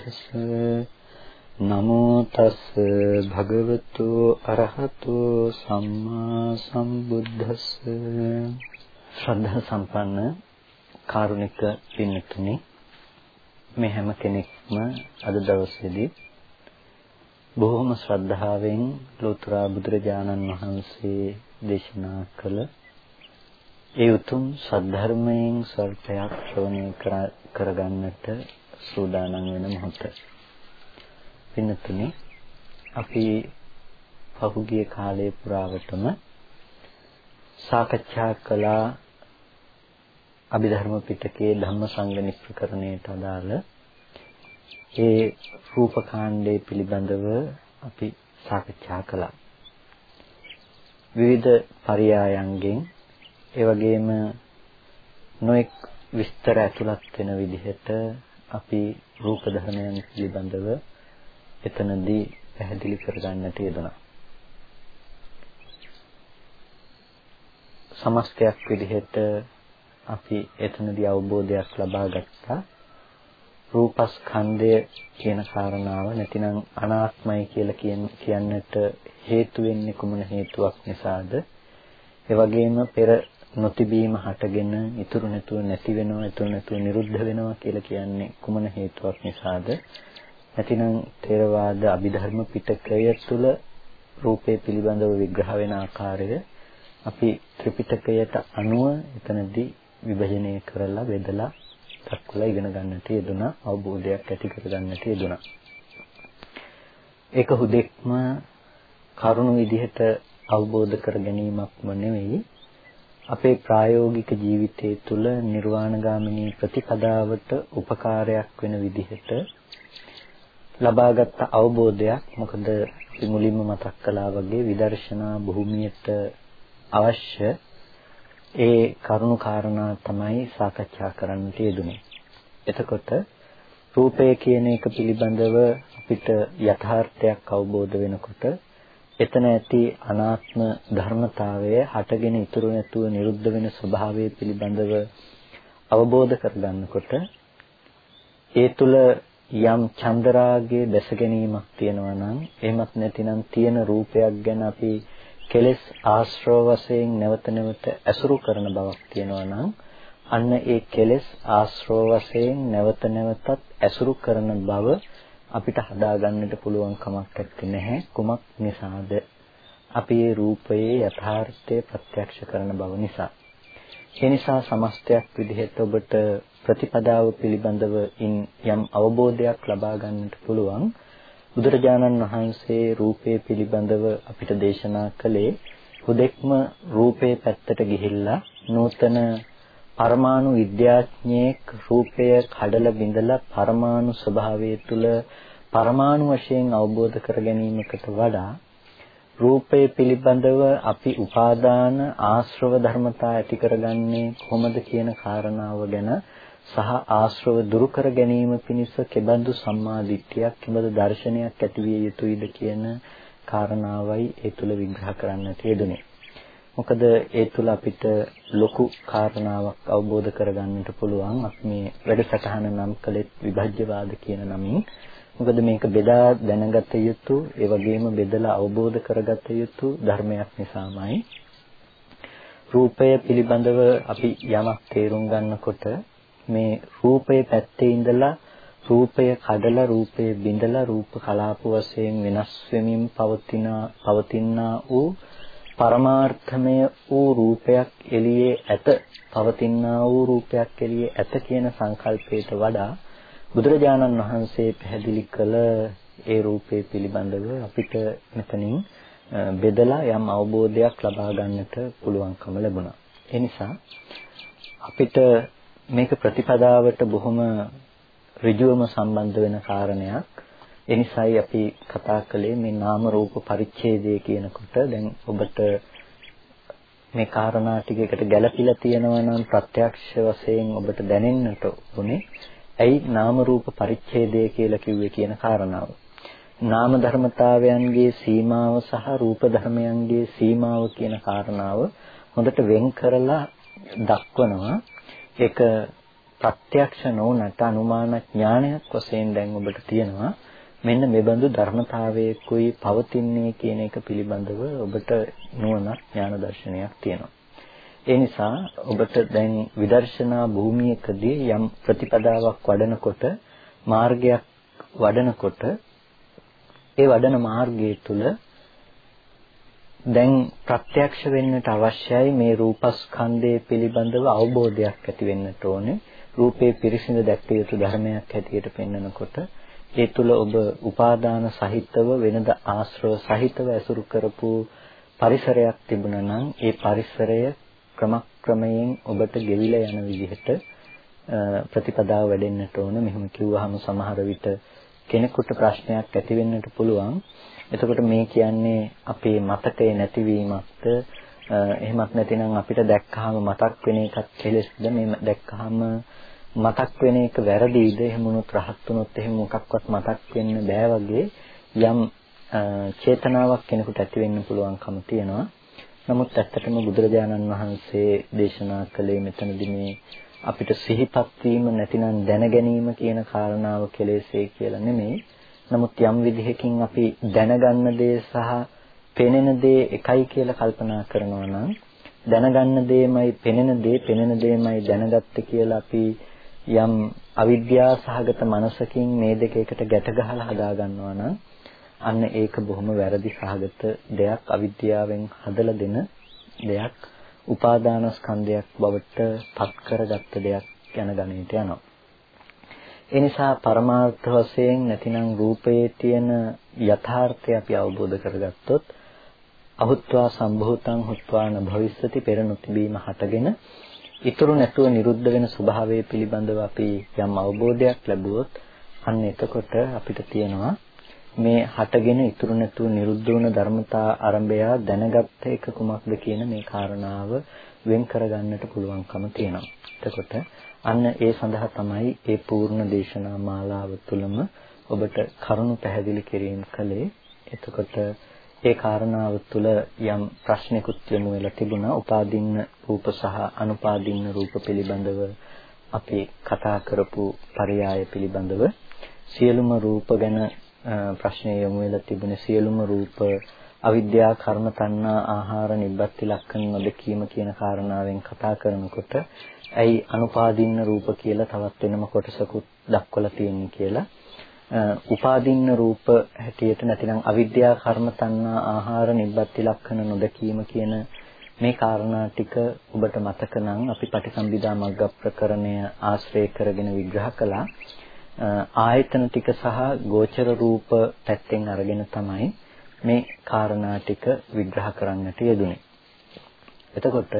සම්බුද්දස්ස නමෝ තස් භගවතු අරහතෝ සම්මා සම්බුද්දස්ස. ශ්‍රද්ධා සම්පන්න කාරුණික පින්තුනි මේ හැම කෙනෙක්ම අද දවසේදී බොහොම ශ්‍රද්ධාවෙන් ලෝතර බුදුරජාණන් වහන්සේ දේශනා කළ ඒ උතුම් සද්ධර්මයෙන් සල්පයක් ශ්‍රවණය කරගන්නට සූදානම් වෙන මොහොත. පින්නතුනි අපි පහුගිය කාලයේ පුරාවටම සාකච්ඡා කළා අභිධර්ම පිටකයේ ධම්මසංගණි ප්‍රකරණයට අදාළ ඒ රූපකාණ්ඩය පිළිබඳව අපි සාකච්ඡා කළා. විවිධ පරයයන්ගෙන් ඒ වගේම නොඑක් විස්තර ඇතුළත් වෙන විදිහට අපි රූප ධර්මයන් පිළිබඳව එතනදී පැහැදිලි කරගන්නට යෙදුණා. සමස්තයක් විදිහට අපි එතනදී අවබෝධයක් ලබා ගත්තා. රූපස්කන්ධය කියන කාරණාව නැතිනම් අනාත්මයි කියලා කියන්නට හේතු වෙන්නේ කුමන හේතුවක් නිසාද? ඒ වගේම පෙර නොතිබීම හටගෙන ඉතුරු නැතුව නැති වෙනවා, ඉතුරු නැතුව නිරුද්ධ වෙනවා කියලා කියන්නේ කුමන හේතුවක් නිසාද? නැතිනම් ථේරවාද අභිධර්ම පිටකය තුළ රූපේ පිළිබඳව විග්‍රහ වෙන ආකාරය අපි ත්‍රිපිටකයට අනුව එතනදී විභජනය කරලා බෙදලා දක්වලා ඉගෙන ගන්නට යෙදුණා අවබෝධයක් ඇති කර ගන්නට යෙදුණා ඒක හුදෙක්ම කරුණු විදිහට අවබෝධ කර ගැනීමක්ම නෙවෙයි අපේ ප්‍රායෝගික ජීවිතයේ තුල නිර්වාණගාමිනී ප්‍රතිපදාවට උපකාරයක් වෙන විදිහට ලබාගත් අවබෝධයක් මොකද අපි මුලින්ම මතක් කළා වගේ විදර්ශනා භූමියට අවශ්‍ය ඒ කරුණු කාරණා තමයි සාකච්ඡා කරන්නට යෙදුනේ. එතකොට රූපය කියන එක පිළිබඳව අපිට යථාර්ථයක් අවබෝධ වෙනකොට එතන ඇති අනාත්ම ධර්මතාවය හටගෙන ඉතුරු නැතුව නිරුද්ධ වෙන ස්වභාවය පිළිබඳව අවබෝධ කරගන්නකොට ඒ තුල යම් චන්දරාගයේ දැස ගැනීමක් තියෙනවා නම් එහෙමත් නැතිනම් තියෙන රූපයක් ගැන අපි කෙලෙස් ආශ්‍රව වශයෙන් නැවත නැවත ඇසුරු කරන බවක් තියෙනවා නම් අන්න ඒ කෙලෙස් ආශ්‍රව වශයෙන් නැවත නැවතත් ඇසුරු කරන බව අපිට හදාගන්නට පුළුවන් කමක් නැත්තේ කුමක් නිසාද? අපි මේ රූපයේ යථාර්ථය ප්‍රත්‍යක්ෂ කරන බව නිසා. ඒ නිසා සමස්තයක් විදිහට ඔබට ප්‍රතිපදාව පිළිබඳව යම් අවබෝධයක් ලබා ගන්නට පුළුවන්. බුදුරජාණන් වහන්සේ රූපය පිළිබඳව අපිට දේශනා කළේ හුදෙක්ම රූපේ පැත්තට ගිහිල්ලා නූතන පරමාණු විද්‍යාඥයෙක් රූපය කඩලා බිඳලා පරමාණු ස්වභාවය තුළ පරමාණු වශයෙන් අවබෝධ කර ගැනීමකට වඩා රූපය පිළිබඳව අපි උපාදාන ආශ්‍රව ධර්මතා ඇති කරගන්නේ කොහොමද කියන කාරණාව ගැන සහ ආශ්‍රව දුරු කර ගැනීම පිණිස කෙබඳු සම්මා දිට්ඨියක් කෙබඳු දර්ශනයක් ඇති විය යුතුයිද කියන කාරණාවයි ඒ තුල විග්‍රහ කරන්නට යෙදුනේ. මොකද ඒ තුල අපිට ලොකු කාරණාවක් අවබෝධ කරගන්නට පුළුවන්. අපි මේ වැඩසටහන නම් කළේ විභජ්‍යවාද කියන නමින්. මොකද මේක බෙදා දැනගත යුතු, ඒ වගේම බෙදලා අවබෝධ කරගත යුතු ධර්මයක් නිසාමයි. රූපය පිළිබඳව අපි යමක් තේරුම් ගන්නකොට මේ රූපයේ පැත්තේ ඉඳලා රූපය කඩලා රූපය බිඳලා රූප කලාප වශයෙන් වෙනස් වෙමින් පවතින පවතිනා වූ පරමාර්ථමය වූ රූපයක් එළියේ ඇත පවතිනා වූ රූපයක් එළියේ ඇත කියන සංකල්පයට වඩා බුදුරජාණන් වහන්සේ පැහැදිලි කළ ඒ රූපේ පිළිබඳව අපිට මෙතනින් බෙදලා යම් අවබෝධයක් ලබා ගන්නට පුළුවන්කම ලැබුණා. ඒ නිසා අපිට මේක ප්‍රතිපදාවට බොහොම ඍජුවම සම්බන්ධ වෙන කාරණයක්. එනිසායි අපි කතා කළේ මේ නාම රූප පරිච්ඡේදය කියනකොට දැන් ඔබට මේ කාරණා ටිකකට ගැළපීලා තියෙනවා නම් ප්‍රත්‍යක්ෂ වශයෙන් ඔබට දැනෙන්නට උනේ ඇයි නාම රූප පරිච්ඡේදය කියලා කිව්වේ කියන කාරණාව. නාම ධර්මතාවයන්ගේ සීමාව සහ රූප ධර්මයන්ගේ සීමාව කියන කාරණාව හොඳට වෙන් කරලා දක්වනවා. ඒක ප්‍රත්‍යක්ෂ නොවනට අනුමාන ඥානයක් වශයෙන් දැන් ඔබට තියෙනවා. මෙන්න මෙබඳු ධර්මතාවයකුයි පවතින්නේ කියන එක පිළිබඳව ඔබට නුවණක් ඥාන දර්ශනයක් තියෙනවා. ඒ නිසා ඔබට දැන් විදර්ශනා භූමියකදී යම් ප්‍රතිපදාවක් වඩනකොට මාර්ගයක් වඩනකොට ඒ වඩන මාර්ගය තුල දැන් ප්‍රත්‍යක්ෂ වෙන්නට අවශ්‍යයි මේ රූපස්කන්ධය පිළිබඳව අවබෝධයක් ඇති වෙන්නට ඕනේ. රූපේ පිරිසිඳ දැක්විය යුතු ධර්මයක් හැටියට පෙන්වනකොට ඒ තුල ඔබ උපාදාන සහිතව වෙනද ආශ්‍රව සහිතව ඇසුරු කරපු පරිසරයක් තිබුණා නම් ඒ පරිසරය ක්‍රමක්‍රමයෙන් ඔබට ගෙවිලා යන විදිහට ප්‍රතිපදාව වැඩෙන්නට ඕන. මෙහෙම කිව්වහම සමහර විට කෙනෙකුට ප්‍රශ්නයක් ඇති වෙන්නට පුළුවන්. එතකොට මේ කියන්නේ අපේ මතකයේ නැතිවීමක්ද එහෙමත් නැතිනම් අපිට දැක්කහම මතක් වෙන එකක් කෙලෙස්ද මේ දැක්කහම මතක් වෙන එක වැරදිද එහෙම වුණොත් රහත් වුණොත් එහෙම මොකක්වත් මතක් වෙන්න බෑ වගේ යම් චේතනාවක් කෙනෙකුට ඇති වෙන්න පුළුවන්කම තියෙනවා. නමුත් ඇත්තටම බුදුරජාණන් වහන්සේ දේශනා කළේ මෙතනදී මේ අපිට සිහිපත් වීම නැතිනම් දැන ගැනීම කියන කාරණාව කෙලෙසේ කියලා නෙමෙයි. නමුත් යම් විදිහකින් අපි දැනගන්න දේ සහ පෙනෙන දේ එකයි කියලා කල්පනා කරනවා නම් දැනගන්න දේමයි පෙනෙන දේ පෙනෙන දේමයි දැනගත්තේ කියලා අපි යම් අවිද්‍යා සහගත මනසකින් මේ දෙක එකට ගැට ගහලා හදා ගන්නවා නම් අන්න ඒක බොහොම වැරදි සහගත දෙයක් අවිද්‍යාවෙන් හදලා දෙන දෙයක් උපාදාන ස්කන්ධයක් බවට පත් කරගත්ත දෙයක් යන ගණයට යනවා. ඒ නිසා පරමාර්ථ වශයෙන් නැතිනම් රූපයේ තියෙන යථාර්ථය අපි අවබෝධ කරගත්තොත් අහුත්වා සම්භූතං හුත්වා න භවිස්සති පෙර නොතිබීම හටගෙන ඉතුරු නැතුව නිරුද්ධ වෙන ස්වභාවය පිළිබඳව අපි යම් අවබෝධයක් ලැබුවොත් අන්න එතකොට අපිට තියෙනවා මේ හටගෙන ඉතුරු නැතුව නිරුද්ධ වුණ ධර්මතා ආරම්භය දැනගත්ත එක කුමක්ද කියන මේ කාරණාව වෙන් කරගන්නට පුළුවන්කම තියෙනවා. එතකොට අන්න ඒ සඳහා තමයි මේ පූර්ණ දේශනා මාලාව තුළම ඔබට කරුණු පැහැදිලි කිරීම කළේ. එතකොට ඒ කාරණාව තුළ යම් ප්‍රශ්නිකුත් යොමු වෙලා තිබුණා. උපාදින්න රූප සහ අනුපාදින්න රූප පිළිබඳව අපි කතා කරපු පරයය පිළිබඳව සියලුම රූප ගැන ප්‍රශ්නය යොමු වෙලා තිබුණේ සියලුම රූප අවිද්‍යා කර්ම තණ්හා ආහාර නිබ්බත්ති ලක්ෂණ නොදකීම කියන කාරණාවෙන් කතා කරනකොට ඇයි අනුපාදින්න රූප කියලා තවත් වෙනම කොටසකුත් දක්වලා තියෙන්නේ කියලා උපාදින්න රූප හැටියට නැතිනම් අවිද්‍යා කර්ම තණ්හා ආහාර නිබ්බත්ති ලක්ෂණ නොදකීම කියන මේ කාරණා ටික ඔබට මතක නම් අපි පටිසම්භිදා මග්ග ප්‍රකරණය ආශ්‍රය කරගෙන විග්‍රහ කළා ආයතන ටික සහ ගෝචර රූප පැත්තෙන් අරගෙන තමයි මේ කාරණා ටික විග්‍රහ කරන්නට යෙදුනේ. එතකොට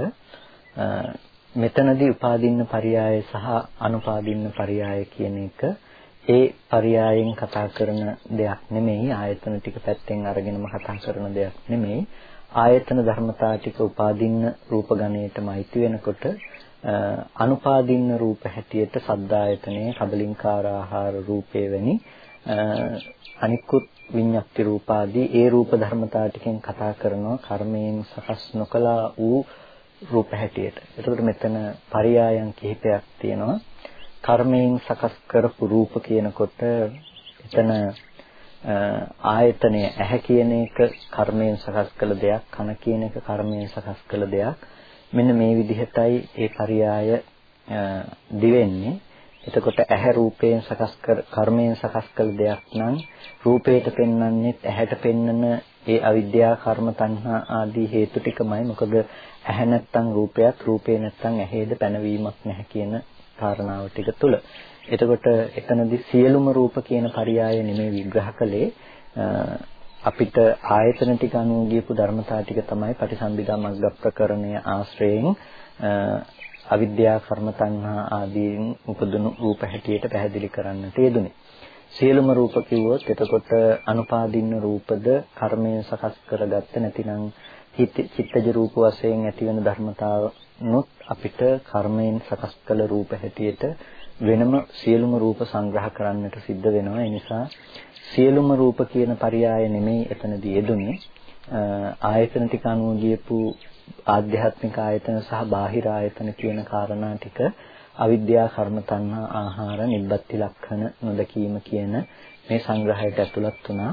මෙතනදී උපාදින්න පරියාය සහ අනුපාදින්න පරියාය කියන එක ඒ පරියායෙන් කතා කරන දෙයක් නෙමෙයි ආයතන ටික පැත්තෙන් අරගෙනම කතා කරන දෙයක් නෙමෙයි ආයතන ධර්මතා ටික උපාදින්න රූප ගණයටම අයිති වෙනකොට අනුපාදින්න රූප හැටියට සද්දායතනයේ කබලින්කාර ආහාර රූපේ වැනි අනිකුත් විඤ්ඤාති රූපාදී ඒ රූප ධර්මතා ටිකෙන් කතා කරනවා කර්මයෙන් සකස් නොකලා වූ රූප හැටියට. එතකොට මෙතන පරයායන් කිහිපයක් තියෙනවා. කර්මයෙන් සකස් කරපු රූප කියනකොට එතන ආයතනය ඇහැ කියන එක කර්මයෙන් සකස් කළ දෙයක්, කන කියන එක කර්මයෙන් සකස් කළ දෙයක්. මෙන්න මේ විදිහටයි ඒ පරයාය දිවෙන්නේ. එතකොට ඇහැ රූපයෙන් සකස් කර කර්මයෙන් සකස් කළ දෙයක් නම් රූපයට පෙන්වන්නේ ඇහැට පෙන්නන ඒ අවිද්‍යා කර්ම තණ්හා ආදී හේතු ටිකමයි මොකද ඇහැ නැත්තම් රූපයක් රූපේ නැත්තම් ඇහේද පැනවීමක් නැහැ කියන කාරණාව ටික තුල. එතකොට එතනදී සියලුම රූප කියන පරයය නෙමෙයි විග්‍රහ කළේ අපිට ආයතන ටික අනුව ගියපු ධර්මතා ටික තමයි පටිසම්භිදා මග්ග ප්‍රකරණය ආශ්‍රයෙන් අවිද්‍යා කර්ම තණ්හා ආදීන් උපදුණු රූප හැටියට පැහැදිලි කරන්නට යෙදුනේ. සියලුම රූප කිව්වොත් එතකොට අනුපාදින්න රූපද කර්මයෙන් සකස් කරගත්ත නැතිනම් චිත්තජ රූප වශයෙන් ඇතිවන ධර්මතාවනොත් අපිට කර්මයෙන් සකස් කළ රූප හැටියට වෙනම සියලුම රූප සංග්‍රහ කරන්නට සිද්ධ වෙනවා. ඒ නිසා සියලුම රූප කියන පරයය නෙමෙයි එතනදී යෙදුනේ. ආයතන ටික අනුව ගියපු ආධ්‍යාත්මික ආයතන සහ බාහිර ආයතන කියන කාරණා ටික අවිද්‍යා කර්ම තණ්හා ආහාර නිබ්බත්ති ලක්ෂණ නොදකීම කියන මේ සංග්‍රහයට ඇතුළත් වුණා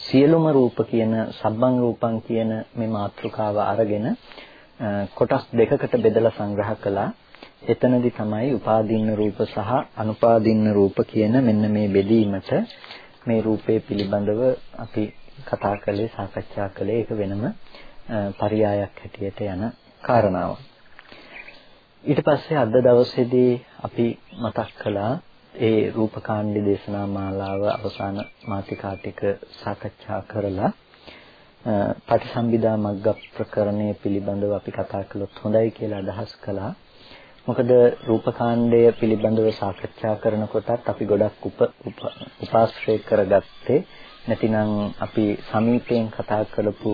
සියලුම රූප කියන සබ්බං රූපං කියන මේ මාතෘකාව අරගෙන කොටස් දෙකකට බෙදලා සංග්‍රහ කළා එතනදි තමයි උපාදීන්න රූප සහ අනුපාදීන්න රූප කියන මෙන්න මේ බෙදීමට මේ රූපේ පිළිබඳව අපි කතා කළේ සාකච්ඡා කළේ ඒක වෙනම පරයයක් හැටියට යන කාරණාවක්. ඊට පස්සේ අද දවසේදී අපි මතක් කළා ඒ රූපකාණ්ඩ දේශනා මාලාව අවසාන මාතිකා ටික සාකච්ඡා කරලා පටිසම්භිදා මග්ග ප්‍රකරණය පිළිබඳව අපි කතා කළොත් හොඳයි කියලා අදහස් කළා. මොකද රූපකාණ්ඩය පිළිබඳව සාකච්ඡා කරනකොටත් අපි ගොඩක් උප උපාශ්‍රය කරගත්තේ නැතිනම් අපි සමීපයෙන් කතා කරපු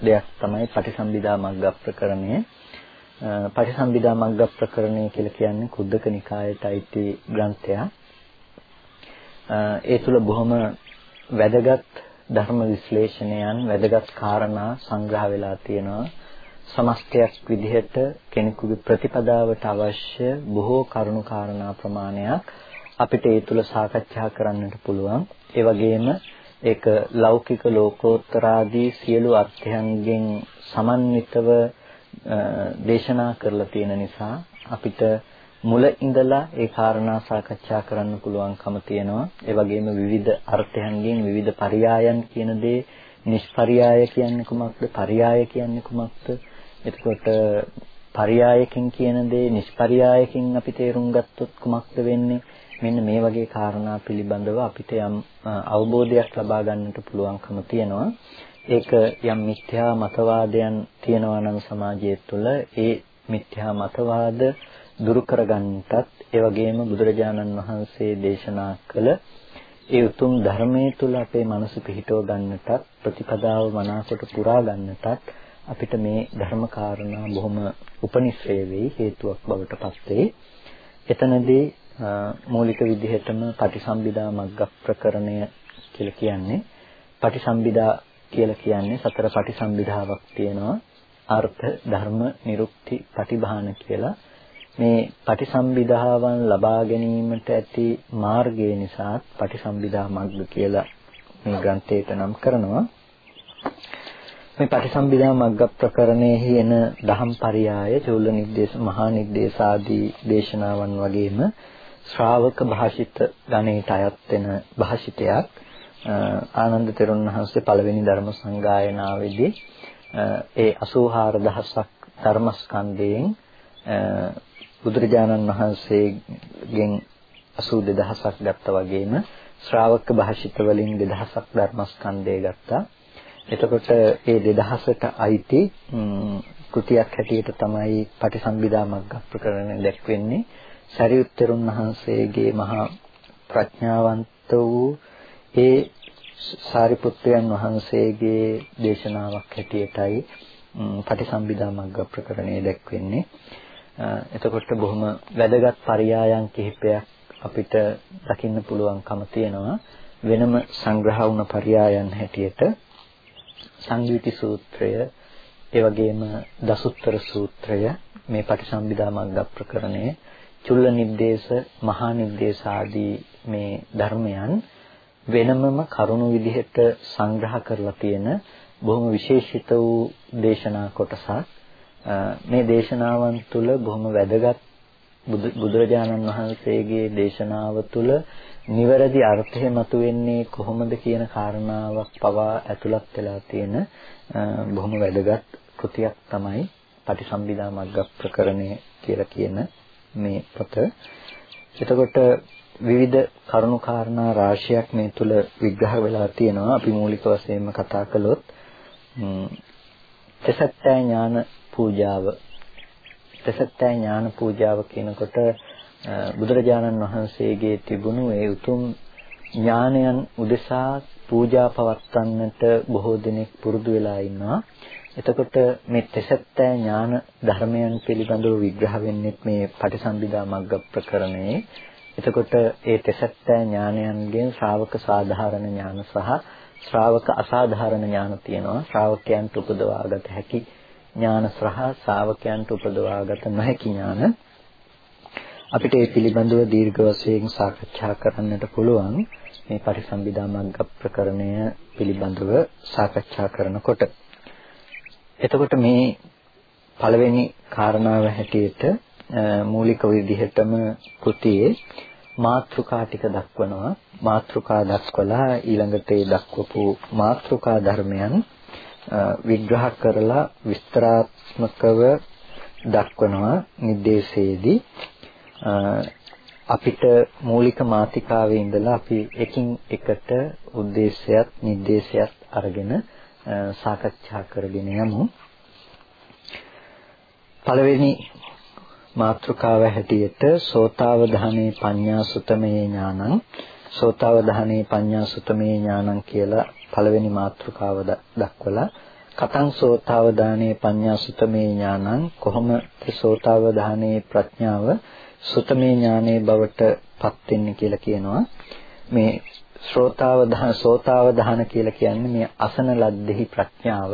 දෙයක් තමයි පටිසම්භිදා මග්ග ප්‍රකරණය. පටිසම්භිදා මග්ග ප්‍රකරණය කියලා කියන්නේ කුද්දක නිකායට අයිති ග්‍රන්ථයක්. ඒ තුල බොහොම වැදගත් ධර්ම විශ්ලේෂණයන් වැදගත් කාරණා සංග්‍රහ වෙලා තියෙනවා. සමස්තයක් විදිහට කෙනෙකුගේ ප්‍රතිපදාවට අවශ්‍ය බොහෝ කරුණු කාරණා ප්‍රමාණයක් අපිට ඒ තුල සාකච්ඡා කරන්නට පුළුවන්. ඒ වගේම ඒක ලෞකික ලෝකෝත්තර ආදී සියලු අර්ථයන්ගෙන් සමන්විතව දේශනා කරලා තියෙන නිසා අපිට මුල ඉඳලා ඒ කාරණා සාකච්ඡා කරන්න පුළුවන්කම තියෙනවා. ඒ වගේම විවිධ අර්ථයන්ගෙන් විවිධ පරයයන් කියන දේ නිෂ්පරයය කියන්නේ කුමක්ද? පරයය කියන්නේ කුමක්ද? එතකොට පරයයකින් කියන දේ නිෂ්පරයයකින් අපි තේරුම් ගත්තොත් කුමක්ද වෙන්නේ? මෙන්න මේ වගේ කාරණා පිළිබඳව අපිට යම් අවබෝධයක් ලබා ගන්නට පුළුවන්කම තියෙනවා. ඒක යම් මිත්‍යා මතවාදයන් තියෙනවා නම් සමාජය තුළ ඒ මිත්‍යා මතවාද දුරු කරගන්නටත් ඒ වගේම බුදුරජාණන් වහන්සේ දේශනා කළ ඒ උතුම් ධර්මයේ තුල අපේ මනස පිහිටව ගන්නටත් ප්‍රතිපදාව මනාකොට පුරා ගන්නටත් අපිට මේ ධර්ම කාරණා බොහොම උපනිශ්‍රේ වෙයි හේතුවක් බවට පත් වෙයි. එතනදී මූලික විදිහටම පටිසම්භිදා මග්ග ප්‍රකරණය කියලා කියන්නේ පටිසම්භිදා කියලා කියන්නේ සතර පටිසම්භිදාවක් තියෙනවා. අර්ථ ධර්ම නිරුක්ති පටිභාන කියලා මේ පටිසම්භිදාවන් ලබා ගැනීමට ඇති මාර්ගය නිසා පටිසම්භිදා මග්ග කියලා මේ ග්‍රන්ථයට නම් කරනවා. මේ පටිසම්භිදා මග්ග ප්‍රකරණයෙහි එන දහම් පරයය චූල නිද්දේශ මහා නිද්දේශ ආදී දේශනාවන් වගේම ශ්‍රාවක භාෂිත ධනෙට අයත් වෙන භාෂිතයක් ආනන්ද තෙරුන් වහන්සේ පළවෙනි ධර්ම සංගායනාවේදී ඒ 84000ක් ධර්මස්කන්ධයෙන් බුදුරජාණන් වහන්සේගෙන් 82000ක් ගත්තා වගේම ශ්‍රාවක භාෂිත වලින් 2000ක් ධර්මස්කන්ධය ගත්තා. එතකොට ඒ 2000ට අයිති කෘතියක් හැටියට තමයි පටිසම්භිදා මග්ග ප්‍රකරණය දැක්වෙන්නේ. සරියුත්තරුන් වහන්සේගේ මහා ප්‍රඥාවන්ත වූ ඒ සාරිපුත්‍රයන් වහන්සේගේ දේශනාවක් හැටියටයි පටිසම්භිදා මග්ග ප්‍රකරණය දැක්වෙන්නේ. එතකොට බොහොම වැදගත් පරයායන් කිහිපයක් අපිට දකින්න පුළුවන්කම තියෙනවා. වෙනම සංග්‍රහ වුණ පරයායන් හැටියට සංගීති සූත්‍රය ඒ වගේම දසුත්තර සූත්‍රය මේ පටිසම්භිදා මග්ග ප්‍රකරණය චුල්ල නිද්දේශ මහා නිද්දේශ ආදී මේ ධර්මයන් වෙනමම කරුණු විදිහට සංග්‍රහ කරලා තියෙන බොහොම විශේෂිත වූ දේශනා කොටසක්. මේ දේශනාවන් තුළ බොහොම වැදගත් බුදුරජාණන් වහන්සේගේ දේශනාව තුළ නිවැරදි අර්ථය මතුවෙන්නේ කොහොමද කියන කාරණාවක් පවා ඇතුළත් වෙලා තියෙන බොහොම වැදගත් කෘතියක් තමයි පටිසම්භිදා මග්ග ප්‍රකරණය කියලා කියන මේ පොත. එතකොට විවිධ කරුණු කාරණා රාශියක් මේ තුල විග්‍රහ වෙලා තියෙනවා. අපි මූලික වශයෙන්ම කතා කළොත් තසත්ත්‍ය ඥාන පූජාව තසත්ත්‍ය ඥාන පූජාව කියනකොට බුදුරජාණන් වහන්සේගේ තිබුණු ඒ උතුම් ඥානයන් උදෙසා පූජා පවත්වන්නට බොහෝ දෙනෙක් පුරුදු වෙලා ඉන්නවා. එතකොට මේ තෙසත්තෑ ඥාන ධර්මයන් පිළිබඳව විග්‍රහ වෙන්නේ මේ පටිසම්භිදා මග්ග ප්‍රකරණයේ. එතකොට ඒ තෙසත්තෑ ඥානයන්ගෙන් ශ්‍රාවක සාධාරණ ඥාන සහ ශ්‍රාවක අසාධාරණ ඥාන තියෙනවා. ශ්‍රාවකයන්ට උපදවාගත හැකි ඥාන සහ ශ්‍රාවකයන්ට උපදවාගත නොහැකි ඥාන. අපිට ඒ පිළිබඳව දීර්ඝ වශයෙන් සාකච්ඡා කරන්නට පුළුවන්. මේ පරිසම්බිදා මග්ග ප්‍රකරණය පිළිබඳව සාකච්ඡා කරනකොට එතකොට මේ පළවෙනි කාරණාව හැටියට මූලික විදිහටම කෘතියේ මාත්‍රිකා ටික දක්වනවා මාත්‍රිකා දක්වලා ඊළඟට ඒ දක්වපු මාත්‍රිකා ධර්මයන් විග්‍රහ කරලා විස්තරාත්මකව දක්වනවා නිर्देशයේදී අපිට මූලික මාතිකාවේ ඉඳලා අපි එකින් එකට ಉದ್ದೇಶයත් නිर्देशයත් අරගෙන සාකච්ඡා කරගෙන යමු. පළවෙනි මාත්‍රකාව හැටියට සෝතාවධානේ පඤ්ඤා සුතමේ ඥානං සෝතාවධානේ පඤ්ඤා සුතමේ ඥානං කියලා පළවෙනි මාතෘකාව දක්වලා කතං සෝතාවධානේ පඤ්ඤා සුතමේ ඥානං කොහොමද සෝතාවධානේ ප්‍රඥාව සුතමේ ඥානේ බවට පත් වෙන්නේ කියලා කියනවා. මේ ශ්‍රෝතාවධාන සෝතාවධාන කියලා කියන්නේ මේ අසන ලද්දෙහි ප්‍රඥාව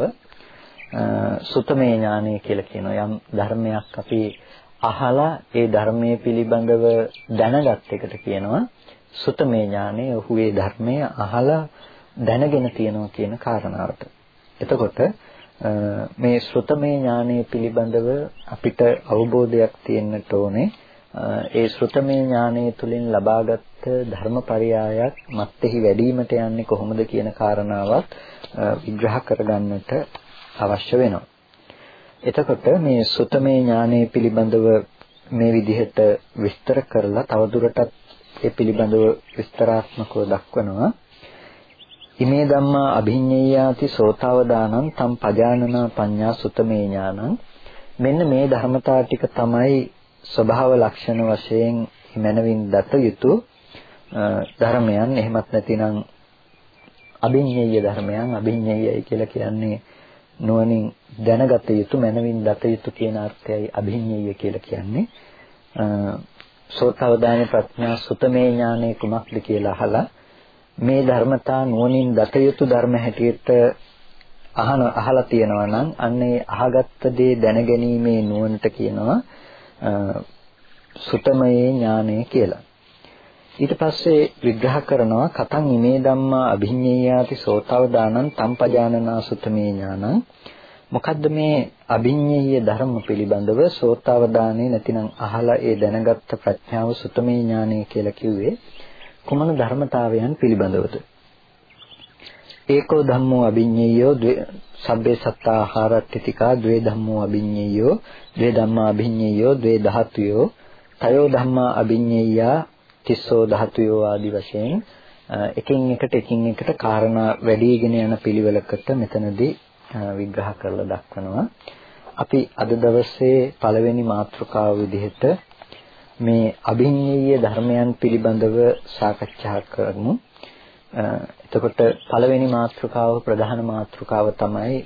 සුතමේ ඥානය කියලා කියනවා. යම් ධර්මයක් අපි අහලා ඒ ධර්මයේ පිළිබඳව දැනගත් එකට කියනවා සුතමේ ඥානය. ඔහු ඒ ධර්මය අහලා දැනගෙන තියෙනවා කියන කාරණාවට. එතකොට මේ ශ්‍රුතමේ ඥානය පිළිබඳව අපිට අවබෝධයක් තියෙන්නට ඕනේ. ඒ ශ්‍රුතමේ ඥානය තුලින් ලබාගත් ධර්මපරයයක් මත්ෙහි වැඩිවීමට යන්නේ කොහොමද කියන කාරණාවත් විග්‍රහ කරගන්නට අවශ්‍ය වෙනවා. එතකොට මේ සුතමේ ඥානය පිළිබඳව මේ විදිහට විස්තර කරලා තවදුරටත් ඒ පිළිබඳව විස්තරාත්මකව දක්වනවා. ඉමේ ධම්මා අභිඤ්ඤයාති සෝතාවදානං තම් පජානනා පඤ්ඤා සුතමේ ඥානං. මෙන්න මේ ධර්මතා ටික තමයි ස්වභාව ලක්ෂණ වශයෙන් මනවින් දත යුතු ධර්මයන්. එහෙමත් නැතිනම් අභිඤ්ඤය ධර්මයන් අභිඤ්ඤයයි කියලා කියන්නේ නුවණින් දැනගත යුතු මනවින් දත යුතු කියන අර්ථයයි අභිඤ්ඤය කියලා කියන්නේ. සෝතවදාන ප්‍රඥා සුතමේ ඥානෙ කුමක්ද කියලා අහලා මේ ධර්මතා නුවණින් දත යුතු ධර්ම හැටියට අහන අහලා තියෙනවා නම් අන්නේ අහගත්ත දේ දැනගැනීමේ නුවණට කියනවා සුතමයේ ඥානය කියලා. ඊට පස්සේ විග්‍රහ කරනවා කතං ඉමේ ධම්මා අභිඤ්ඤේයාති සෝතව දානං තම්පජානනා සුතමේ ඥානං මොකද්ද මේ අභිඤ්ඤේය ධර්ම පිළිබඳව සෝතව දානේ නැතිනම් අහලා ඒ දැනගත්ත ප්‍රඥාව සුතමේ ඥානය කියලා කිව්වේ කුමන ධර්මතාවයන් පිළිබඳවද? ඒකෝ ධම්මෝ අභිඤ්ඤේයෝ සබ්බේ සත්තා ආහාරට්ඨිතිකා ද්වේ ධම්මෝ අභිඤ්ඤේයෝ ද්වේ ධම්මා අභිඤ්ඤේයෝ ද්වේ ධාතුයෝ තයෝ ධම්මා අභිඤ්ඤේයා තිස්සෝ ධාතුයෝ ආදි වශයෙන් එකින් එකට එකින් එකට කාරණා වැඩිගෙන යන පිළිවෙලකට මෙතනදී විග්‍රහ කරලා දක්වනවා. අපි අද දවසේ පළවෙනි මාතෘකාව විදිහට මේ අභිඤ්ඤේය ධර්මයන් පිළිබඳව සාකච්ඡා කරමු එතකොට පළවෙනි මාතෘකාව ප්‍රධාන මාතෘකාව තමයි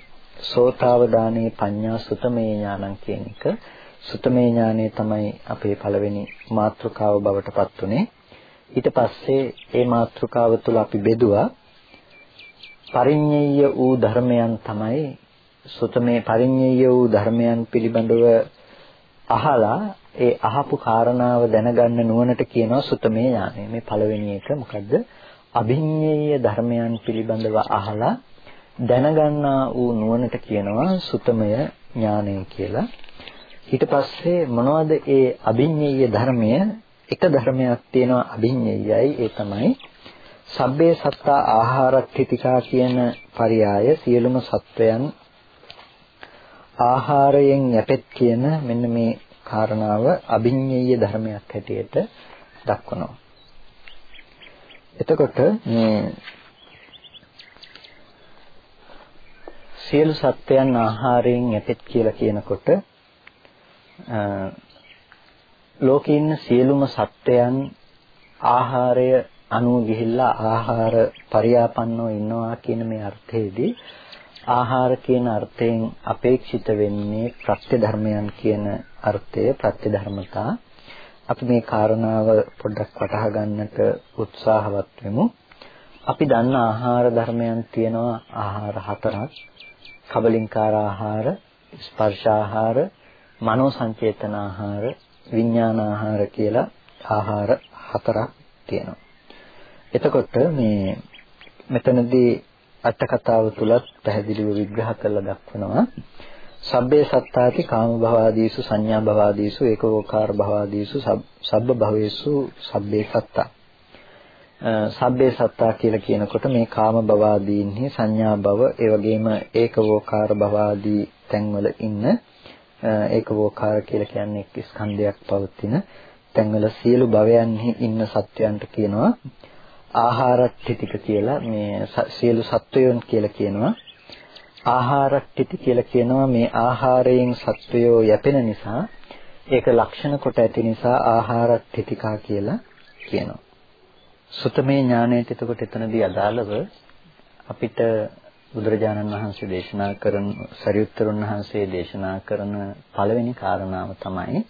සෝතාවදානේ පඤ්ඤා සුතමේ ඥානං කියන එක. සුතමේ ඥානය තමයි අපේ පළවෙනි මාතෘකාව බවට පත් උනේ. ඊට පස්සේ මේ මාතෘකාව තුළ අපි බෙදුවා පරිඤ්ඤය වූ ධර්මයන් තමයි සුතමේ පරිඤ්ඤය වූ ධර්මයන් පිළිබඳව අහලා ඒ අහපු කාරණාව දැනගන්න නුවණට කියනවා සුතමේ ඥානය. මේ පළවෙනි එක මොකද්ද? අභිඤ්ඤේය ධර්මයන් පිළිබඳව අහලා දැනගන්නා වූ නුවණට කියනවා සුතමය ඥානය කියලා. ඊට පස්සේ මොනවද ඒ අභිඤ්ඤේය ධර්මය? එක ධර්මයක් තියෙනවා අභිඤ්ඤේයයි ඒ තමයි සබ්බේ සත්තා ආහාරට්ඨිතිකා කියන පරයය සියලුම සත්වයන් ආහාරයෙන් යැපෙත් කියන මෙන්න මේ කාරණාව අභිඤ්ඤේය ධර්මයක් හැටියට දක්වනවා. එතකොට මේ සියලු සත්වයන් ආහාරයෙන් යැපෙත් කියලා කියනකොට ලෝකේ ඉන්න සියලුම සත්වයන් ආහාරය අනුව ගිහිල්ලා ආහාර පරියාපන්නව ඉන්නවා කියන මේ අර්ථයේදී ආහාර කියන අර්ථයෙන් අපේක්ෂිත වෙන්නේ ප්‍රත්‍ය ධර්මයන් කියන අර්ථය ප්‍රත්‍ය ධර්මතා අපි මේ කාරණාව පොඩ්ඩක් වටහා ගන්නට උත්සාහවත් වෙමු. අපි දන්න ආහාර ධර්මයන් තියෙනවා ආහාර හතරක්. කබලින්කාර ආහාර, ස්පර්ශ ආහාර, මනෝ සංචේතන ආහාර, විඥාන ආහාර කියලා ආහාර හතරක් තියෙනවා. එතකොට මේ මෙතනදී අට කතාව තුලත් පැහැදිලිව විග්‍රහ කරලා දක්වනවා. සබ්බේ සත්තාති කාම භවාදීසු සංඥා භවාදීසු ඒකෝකාර භවාදීසු සබ්බ භවේසු සබ්බේ සත්තා. සබ්බේ සත්තා කියලා කියනකොට මේ කාම භවාදීන්හි සංඥා භව ඒ වගේම ඒකෝකාර භවාදී තැන්වල ඉන්න ඒකෝකාර කියලා කියන්නේ එක් ස්කන්ධයක් පවතින තැන්වල සියලු භවයන්හි ඉන්න සත්වයන්ට කියනවා. ආහාරට්ඨිතික කියලා මේ සියලු සත්වයන් කියලා කියනවා. ආහාරට්ඨිති කියලා කියනවා මේ ආහාරයෙන් සත්වයෝ යැපෙන නිසා ඒක ලක්ෂණ කොට ඇති නිසා ආහාරට්ඨිතිකා කියලා කියනවා. සුතමේ ඥාණයට එතකොට එතනදී අදාළව අපිට බුදුරජාණන් වහන්සේ දේශනා කරන සරියුත්තරුන් වහන්සේ දේශනා කරන පළවෙනි කාරණාව තමයි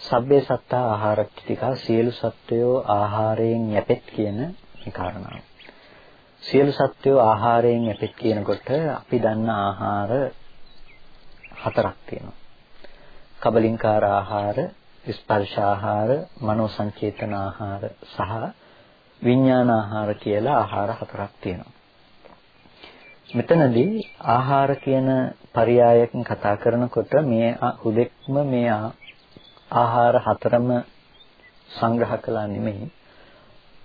සබ්බේ සත්තා ආහාරක්ඛිතිකා සියලු සත්වයෝ ආහාරයෙන් යැපෙත් කියන මේ කාරණාව. සියලු සත්වයෝ ආහාරයෙන් යැපෙත් කියනකොට අපි දන්න ආහාර හතරක් තියෙනවා. කබලින්කාර ආහාර, ස්පර්ශ ආහාර, මනෝ සංචේතන ආහාර සහ විඥාන ආහාර කියලා ආහාර හතරක් තියෙනවා. මෙතනදී ආහාර කියන පරයයකින් කතා කරනකොට මේ හුදෙක්ම මේ ආහාර හතරම සංග්‍රහ කළා නෙමෙයි.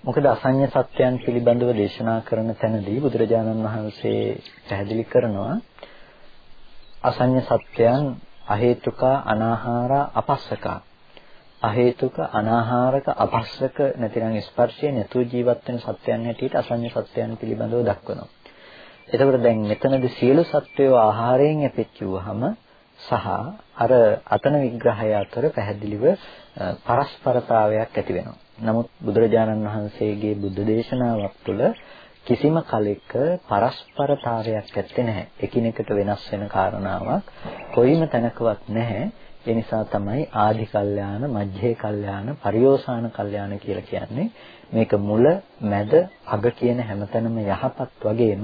මොකද අසඤ්ඤ සත්‍යයන් පිළිබඳව දේශනා කරන තැනදී බුදුරජාණන් වහන්සේ පැහැදිලි කරනවා අසඤ්ඤ සත්‍යයන් අහේතුක අනාහාර අපස්සක අහේතුක අනාහාරක අපස්සක නැතිනම් ස්පර්ශය නැතුව ජීවත් වෙන සත්‍යයන් හැටියට අසඤ්ඤ සත්‍යයන් පිළිබඳව දක්වනවා. එතකොට දැන් මෙතනදී සියලු සත්වයෝ ආහාරයෙන් එපෙච්චුවහම සහ අර අතන විග්‍රහය අතර පැහැදිලිව පරස්පරතාවයක් ඇති වෙනවා. නමුත් බුදුරජාණන් වහන්සේගේ බුද්ධ දේශනාවක් තුළ කිසිම කලෙක පරස්පරතාවයක් ඇත්තේ නැහැ. එකිනෙකට වෙනස් වෙන කාරණාවක් කොයිම තැනකවත් නැහැ. ඒ නිසා තමයි ආදි කල්යාණ, මධ්‍යේ කල්යාණ, පරියෝසాన කල්යාණ කියලා කියන්නේ. මේක මුල, මැද, අග කියන හැමතැනම යහපත් වගේම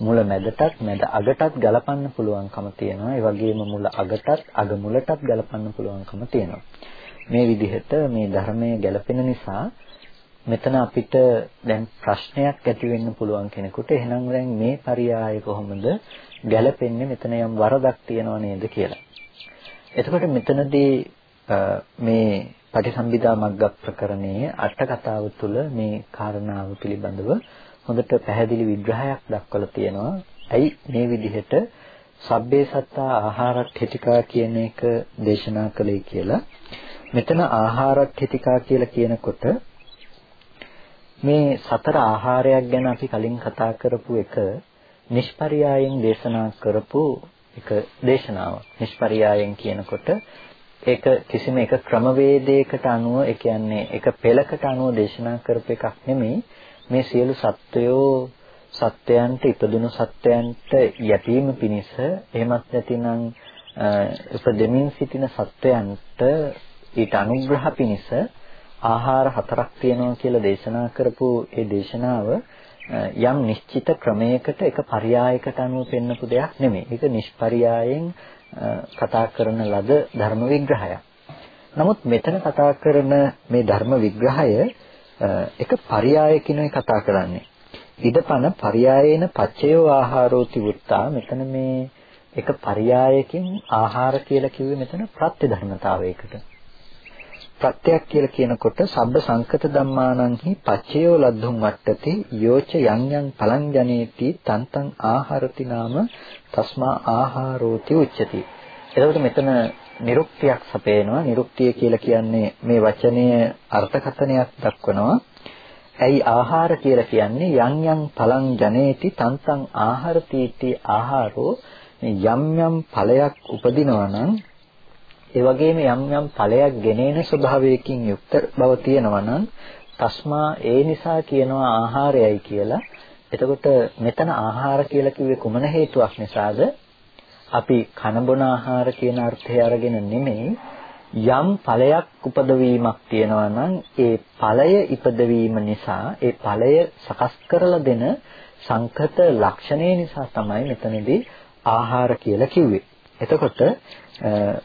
මුල මැදටත් මැද අගටත් ගලපන්න පුළුවන්කම තියෙනවා. ඒ වගේම මුල අගටත් අග මුලටත් ගලපන්න පුළුවන්කම තියෙනවා. මේ විදිහට මේ ධර්මයේ ගැලපෙන නිසා මෙතන අපිට දැන් ප්‍රශ්නයක් ඇති වෙන්න පුළුවන් කෙනෙකුට එහෙනම් දැන් මේ පරියාය කොහොමද ගැලපෙන්නේ මෙතන යම් වරදක් තියනව නේද කියලා. එතකොට මෙතනදී මේ පටිසම්භිදා මග්ග ප්‍රකරණයේ අට කතාව තුළ මේ කාරණාව පිළිබඳව හොඳට පැහැදිලි විග්‍රහයක් දක්වලා තියෙනවා. ඇයි මේ විදිහට සබ්බේ සත්තා ආහාරට්ඨිතිකා කියන එක දේශනා කළේ කියලා. මෙතන ආහාරට්ඨිතිකා කියලා කියනකොට මේ සතර ආහාරයක් ගැන අපි කලින් කතා කරපු එක නිෂ්පරියායෙන් දේශනා කරපු එක දේශනාවක්. නිෂ්පරියායෙන් කියනකොට ඒක කිසිම එක ක්‍රමවේදයකට අනුව ඒ කියන්නේ එක පෙළකට අනුව දේශනා කරපු එකක් නෙමෙයි මේ සියලු සත්වයෝ සත්වයන්ට ඉපදුණු සත්වයන්ට යැපීම පිණිස එහෙමත් නැතිනම් උපදෙමින් සිටින සත්වයන්ට ඊට අනුග්‍රහ පිණිස ආහාර හතරක් තියෙනවා කියලා දේශනා කරපු ඒ දේශනාව යම් නිශ්චිත ක්‍රමයකට එක පරයායකට අනුව පෙන්වපු දෙයක් නෙමෙයි. ඒක නිෂ්පරයායෙන් කතා කරන ලද ධර්ම විග්‍රහයක්. නමුත් මෙතන කතා කරන මේ ධර්ම විග්‍රහය එක පරයායකිනුයි කතා කරන්නේ. ඉදපන පරයායේන පච්චයෝ ආහාරෝති වුත්තා මෙතන මේ එක පරයායකින් ආහාර කියලා කිව්වේ මෙතන ප්‍රත්‍ය ධර්මතාවයකට. ප්‍රත්‍යක් කියලා කියනකොට සබ්බ සංකත ධම්මානංහි පච්චයෝ ලද්දුම් වට්ටති යෝච යං යං පලං ජනේති තන්තං ආහාරති නාම තස්මා ආහාරෝති උච්චති. එතකොට මෙතන නිරුක්තියක් සපේනවා. නිරුක්තිය කියලා කියන්නේ මේ වචනය අර්ථකථනයක් දක්වනවා. ඇයි ආහාර කියලා කියන්නේ යම් යම් පලං ජනේති තන්තං ආහාරතීති ආහාරෝ යම් යම් ඵලයක් උපදිනවා නම් ඒ වගේම යම් යම් ඵලයක් ගෙනෙන ස්වභාවයකින් යුක්ත බව තියෙනවා නම් තස්මා ඒ නිසා කියනවා ආහාරයයි කියලා එතකොට මෙතන ආහාර කියලා කිව්වේ කුමන හේතුවක් නිසාද? අපි කන බොන ආහාර කියන අර්ථය අරගෙන නෙමෙයි යම් ඵලයක් උපදවීමක් තියෙනවා නම් ඒ ඵලය ඉපදවීම නිසා ඒ ඵලය සකස් කරලා දෙන සංකත ලක්ෂණය නිසා තමයි මෙතනදී ආහාර කියලා කිව්වේ. එතකොට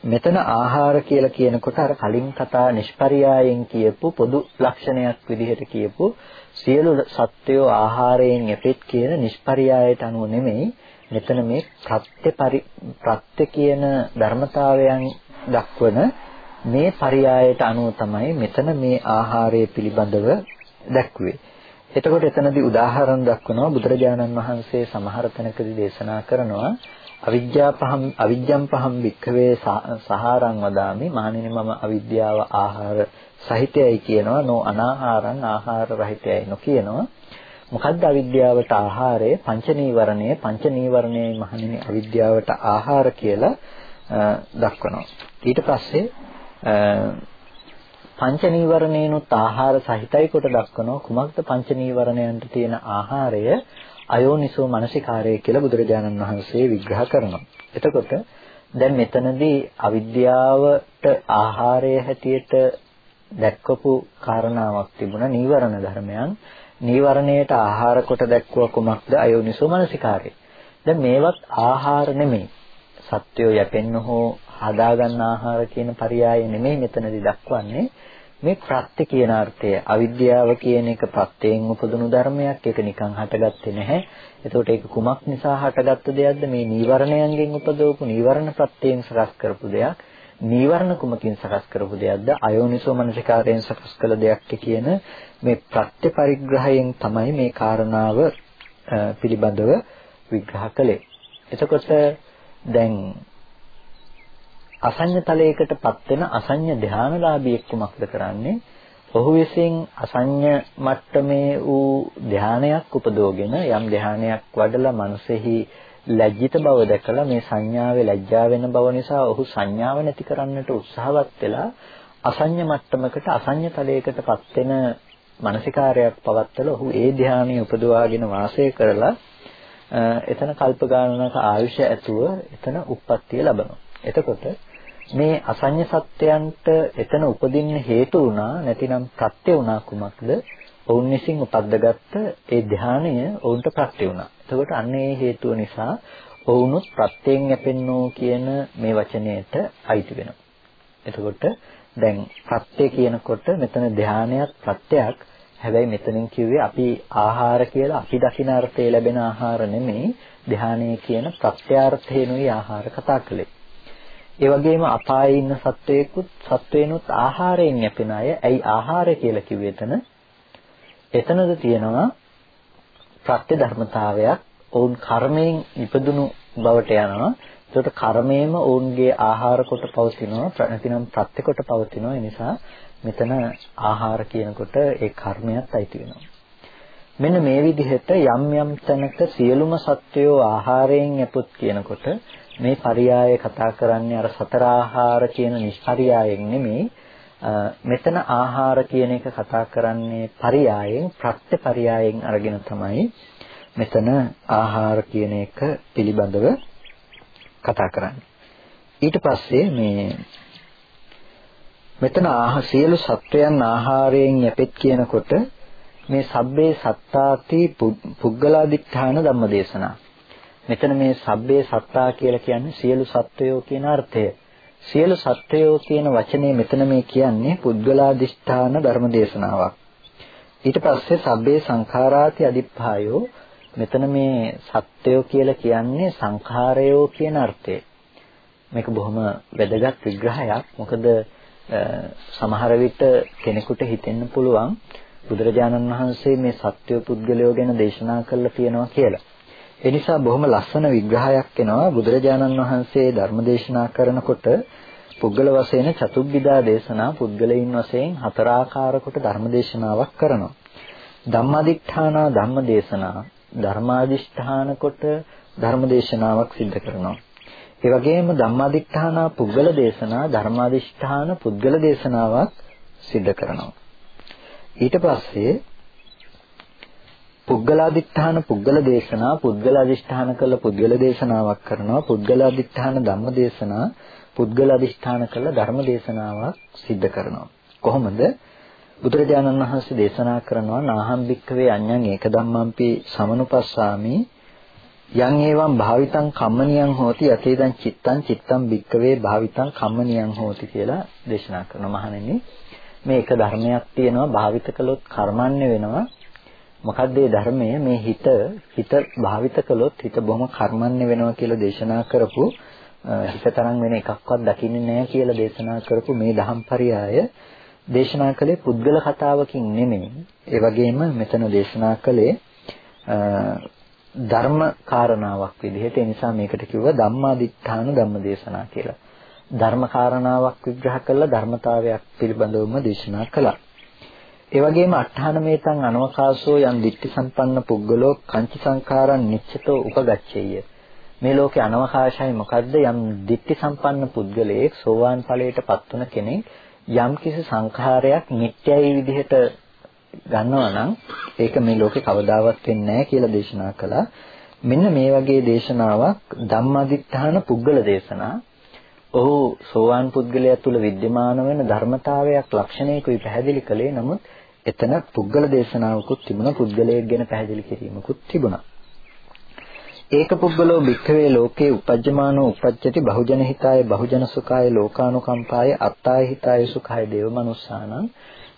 මෙතන ආහාර කියලා කියනකොට අර කලින් කතා නිෂ්පරියායෙන් කියපු පොදු ලක්ෂණයක් විදිහට කියපු සියලු සත්වයෝ ආහාරයෙන් යපෙත් කියන නිෂ්පරියායට අනුව නෙමෙයි මෙතන මේ ප්‍රත්‍ය ප්‍රත්‍ය කියන ධර්මතාවයන් දක්වන මේ පරයයට අනුව තමයි මෙතන මේ ආහාරය පිළිබඳව දැක්ුවේ. එතකොට එතනදී උදාහරණ දක්වනවා බුදුරජාණන් වහන්සේ සමහර තැනකදී දේශනා කරනවා අවිද්‍යා පහම් අවිජ්ජම් පහම් වික්ඛවේ සහාරං වදාමි. මහණෙනි මම අවිද්‍යාව ආහාර සහිතයයි කියනවා. නෝ අනාහාරං ආහාර රහිතයයි නොකියනවා. මොකද්ද අවිද්‍යාවට ආහාරය? පංච නීවරණය. පංච නීවරණයයි මහණෙනි අවිද්‍යාවට ආහාර කියලා දක්වනවා. ඊට පස්සේ පංච නීවරණේනොත් ආහාර සහිතයි කොට දක්වනවා. කුමක්ද පංච නීවරණයන්ට තියෙන ආහාරය? අයෝනිසෝ මනසිකාරය කියලා බුදුරජාණන් වහන්සේ විග්‍රහ කරනවා. එතකොට දැන් මෙතනදී අවිද්‍යාවට ආහාරය හැටියට දැක්වපු කාරණාවක් තිබුණා නීවරණ ධර්මයන්. නීවරණයට ආහාර කොට දැක්වුව කුමක්ද අයෝනිසෝ මනසිකාරය. දැන් මේවත් ආහාර නෙමෙයි. සත්‍යය යැපෙන්න හෝ හදාගන්න ආහාර කියන පරයය නෙමෙයි මෙතනදී දක්වන්නේ. මේ ප්‍රත්‍ය කියන අර්ථය අවිද්‍යාව කියන එක ප්‍රත්‍යයෙන් උපදුණු ධර්මයක් ඒක නිකන් හටගත්තේ නැහැ එතකොට ඒක කුමක් නිසා හටගත්ත දෙයක්ද මේ නීවරණයන්ගෙන් උපදවපු නීවරණ ප්‍රත්‍යයෙන් සකස් කරපු දෙයක් නීවරණ කුමකින් සකස් කරපු දෙයක්ද අයෝනිසෝ මනසිකාරයෙන් සකස් කළ දෙයක් කියන මේ ප්‍රත්‍ය පරිග්‍රහයෙන් තමයි මේ කාරණාව පිළිබඳව විග්‍රහ කළේ එතකොට දැන් අසඤ්ඤ තලයකටපත් වෙන අසඤ්ඤ ධානලාභී කුමක්ද කරන්නේ? ඔහු විසින් අසඤ්ඤ මට්ටමේ වූ ධානයක් උපදෝගෙන යම් ධානයක් වඩලා මනසෙහි ලැජ්ජිත බව දැකලා මේ සංඥාවේ ලැජ්ජා වෙන බව නිසා ඔහු සංඥාව නැති කරන්නට උත්සාහවත් වෙලා අසඤ්ඤ මට්ටමකට අසඤ්ඤ තලයකටපත් වෙන මානසිකාරයක් පවත්තලා ඔහු ඒ ධානයේ උපදවාගෙන වාසය කරලා එතන කල්ප ගානක ආයුෂ ඇතුව එතන උප්පත්තිය ලබනවා. එතකොට මේ අසඤ්ඤ සත්‍යයන්ට එතන උපදින්න හේතු වුණා නැතිනම් ප්‍රත්‍ය වුණා කුමක්ද? ඔවුන් විසින් උපද්දගත්ත ඒ ධානය ඔවුන්ට ප්‍රත්‍ය වුණා. එතකොට අන්න ඒ හේතුව නිසා ඔවුනුත් ප්‍රත්‍යයෙන් යැපෙන්නෝ කියන මේ වචනයට අයිති වෙනවා. එතකොට දැන් ප්‍රත්‍ය කියනකොට මෙතන ධානයත් ප්‍රත්‍යක් හැබැයි මෙතනින් කිව්වේ අපි ආහාර කියලා අපි දකින අර්ථය ලැබෙන ආහාර නෙමෙයි ධානය කියන ප්‍රත්‍යාර්ථේනුයි ආහාර කතා කළේ. ඒ වගේම අපායේ ඉන්න සත්වයෙකුත් සත්වේනුත් ආහාරයෙන් යැපෙන අය. ඇයි ආහාරය කියලා කිව්වේ එතන? එතනද තියෙනවා ප්‍රත්‍ය ධර්මතාවයක්. ඔවුන් කර්මයෙන් ඉපදුණු බවට යනවා. ඒකට කර්මයේම ඔවුන්ගේ ආහාර කොට පවතිනවා. නැතිනම් ප්‍රත්‍ය කොට පවතිනවා. ඒ නිසා මෙතන ආහාර කියනකොට ඒ කර්මයක් අයිති වෙනවා. මෙන්න මේ විදිහට යම් යම් තැනක සියලුම සත්වයෝ ආහාරයෙන් යපුත් කියනකොට මේ පරියාය කතා කරන්නේ අර සතර ආහාර කියන නිෂ්පරියායෙන් නෙමෙයි මෙතන ආහාර කියන එක කතා කරන්නේ පරියායෙන් ප්‍රත්‍ය පරියායෙන් අරගෙන තමයි මෙතන ආහාර කියන එක පිළිබඳව කතා කරන්නේ ඊට පස්සේ මේ මෙතන ආහ සියලු සත්වයන් ආහාරයෙන් යැපෙත් කියනකොට මේ සබ්බේ සත්තාති පුද්ගලාදිඨාන ධම්මදේශනා මෙතන මේ සබ්බේ සත්තා කියලා කියන්නේ සියලු සත්වයෝ කියන අර්ථය. සියලු සත්වයෝ කියන වචනේ මෙතන මේ කියන්නේ පුද්ගලාදිෂ්ඨාන ධර්ම දේශනාවක්. ඊට පස්සේ සබ්බේ සංඛාරාති අදිප්පායෝ මෙතන මේ සත්වයෝ කියලා කියන්නේ සංඛාරයෝ කියන අර්ථය. මේක බොහොම වැදගත් විග්‍රහයක්. මොකද සමහර විට කෙනෙකුට හිතෙන්න පුළුවන් බුදුරජාණන් වහන්සේ මේ සත්‍ය පුද්ගලයෝ ගැන දේශනා කළා කියනවා කියලා. ඒ නිසා බොහොම ලස්සන විග්‍රහයක් එනවා බුදුරජාණන් වහන්සේ ධර්මදේශනා කරනකොට පුද්ගල වශයෙන් චතුබ්බිදා දේශනා පුද්ගලයින් වශයෙන් හතරාකාර කොට ධර්මදේශනාවක් කරනවා. ධම්මාදිඨානා ධම්මදේශනා ධර්මාදිෂ්ඨාන කොට ධර්මදේශනාවක් සිද්ධ කරනවා. ඒ වගේම ධම්මාදිඨානා පුද්ගල දේශනා ධර්මාදිෂ්ඨාන පුද්ගල දේශනාවක් සිද්ධ කරනවා. ඊට පස්සේ පුද්ගලාදිඨාන පුද්ගල දේශනා පුද්ගලාදිෂ්ඨාන කළ පුද්ගල දේශනාවක් කරනවා. පුද්ගලාදිඨාන ධම්ම දේශනා පුද්ගලාදිෂ්ඨාන කළ ධර්ම දේශනාවක් සිද්ධ කරනවා. කොහොමද? බුදුරජාණන් වහන්සේ දේශනා කරනවා නාහම් භික්ඛවේ අඤ්ඤං ඒක ධම්මම්පි සමනුපස්සාමි. යං ඒවම් භාවිතං කම්මනියං හෝති යතේදං චිත්තං චිත්තං භික්ඛවේ භාවිතං කම්මනියං හෝති කියලා දේශනා කරනවා. මහණෙනි මේ එක ධර්මයක් තියෙනවා. භාවිත කළොත් කර්මන්නේ වෙනවා. මොකද්ද මේ ධර්මය මේ හිත හිත භාවිත කළොත් හිත බොහොම කර්මන්නේ වෙනවා කියලා දේශනා කරපු හිත තරම් වෙන එකක්වත් දකින්නේ නැහැ කියලා දේශනා කරපු මේ ධම්පරියාය දේශනා කළේ පුද්ගල කතාවකින් නෙමෙයි. ඒ වගේම මෙතන දේශනා කළේ ධර්ම කාරණාවක් විදිහට ඒ නිසා මේකට කිව්වා ධම්මාදිත්‍ථාන ධම්මදේශනා කියලා. ධර්ම කාරණාවක් විග්‍රහ කළා ධර්මතාවයක් පිළිබඳවම දේශනා කළා. ඒ වගේම අට්ඨානමේතං අනවකාශෝ යම් දිට්ඨි සම්පන්න පුද්ගලෝ කංචි සංඛාරං නිච්ඡතෝ උපගච්ඡෙය්‍ය මේ ලෝකේ අනවකාශයි මොකද්ද? යම් දිට්ඨි සම්පන්න පුද්ගලයෙක් සෝවාන් ඵලයට පත්වන කෙනෙක් යම් කිසි සංඛාරයක් නිට්ටයයි විදිහට ගන්නවා නම් ඒක මේ ලෝකේ කවදාවත් වෙන්නේ නැහැ කියලා දේශනා කළා. මෙන්න මේ වගේ දේශනාවක් ධම්මාදිත්‍ථාන පුද්ගල දේශනා. ඔහු සෝවාන් පුද්ගලයා තුළ විද්‍යමාන වෙන ධර්මතාවයක් ලක්ෂණයකුයි පැහැදිලි කළේ. නමුත් එතන පුද්ගල දේශනාවකුත් තිබුණා. පුද්ගලයෙක් ගැන පැහැදිලි කිරීමකුත් තිබුණා. ඒක පුද්ගලෝ භික්ඛවේ ලෝකේ උපජ්ජමානෝ උපජ්ජති බහුජන හිතාය බහුජන සුඛාය ලෝකානුකම්පාය අත්තාය හිතාය සුඛාය දේව මනුස්සානං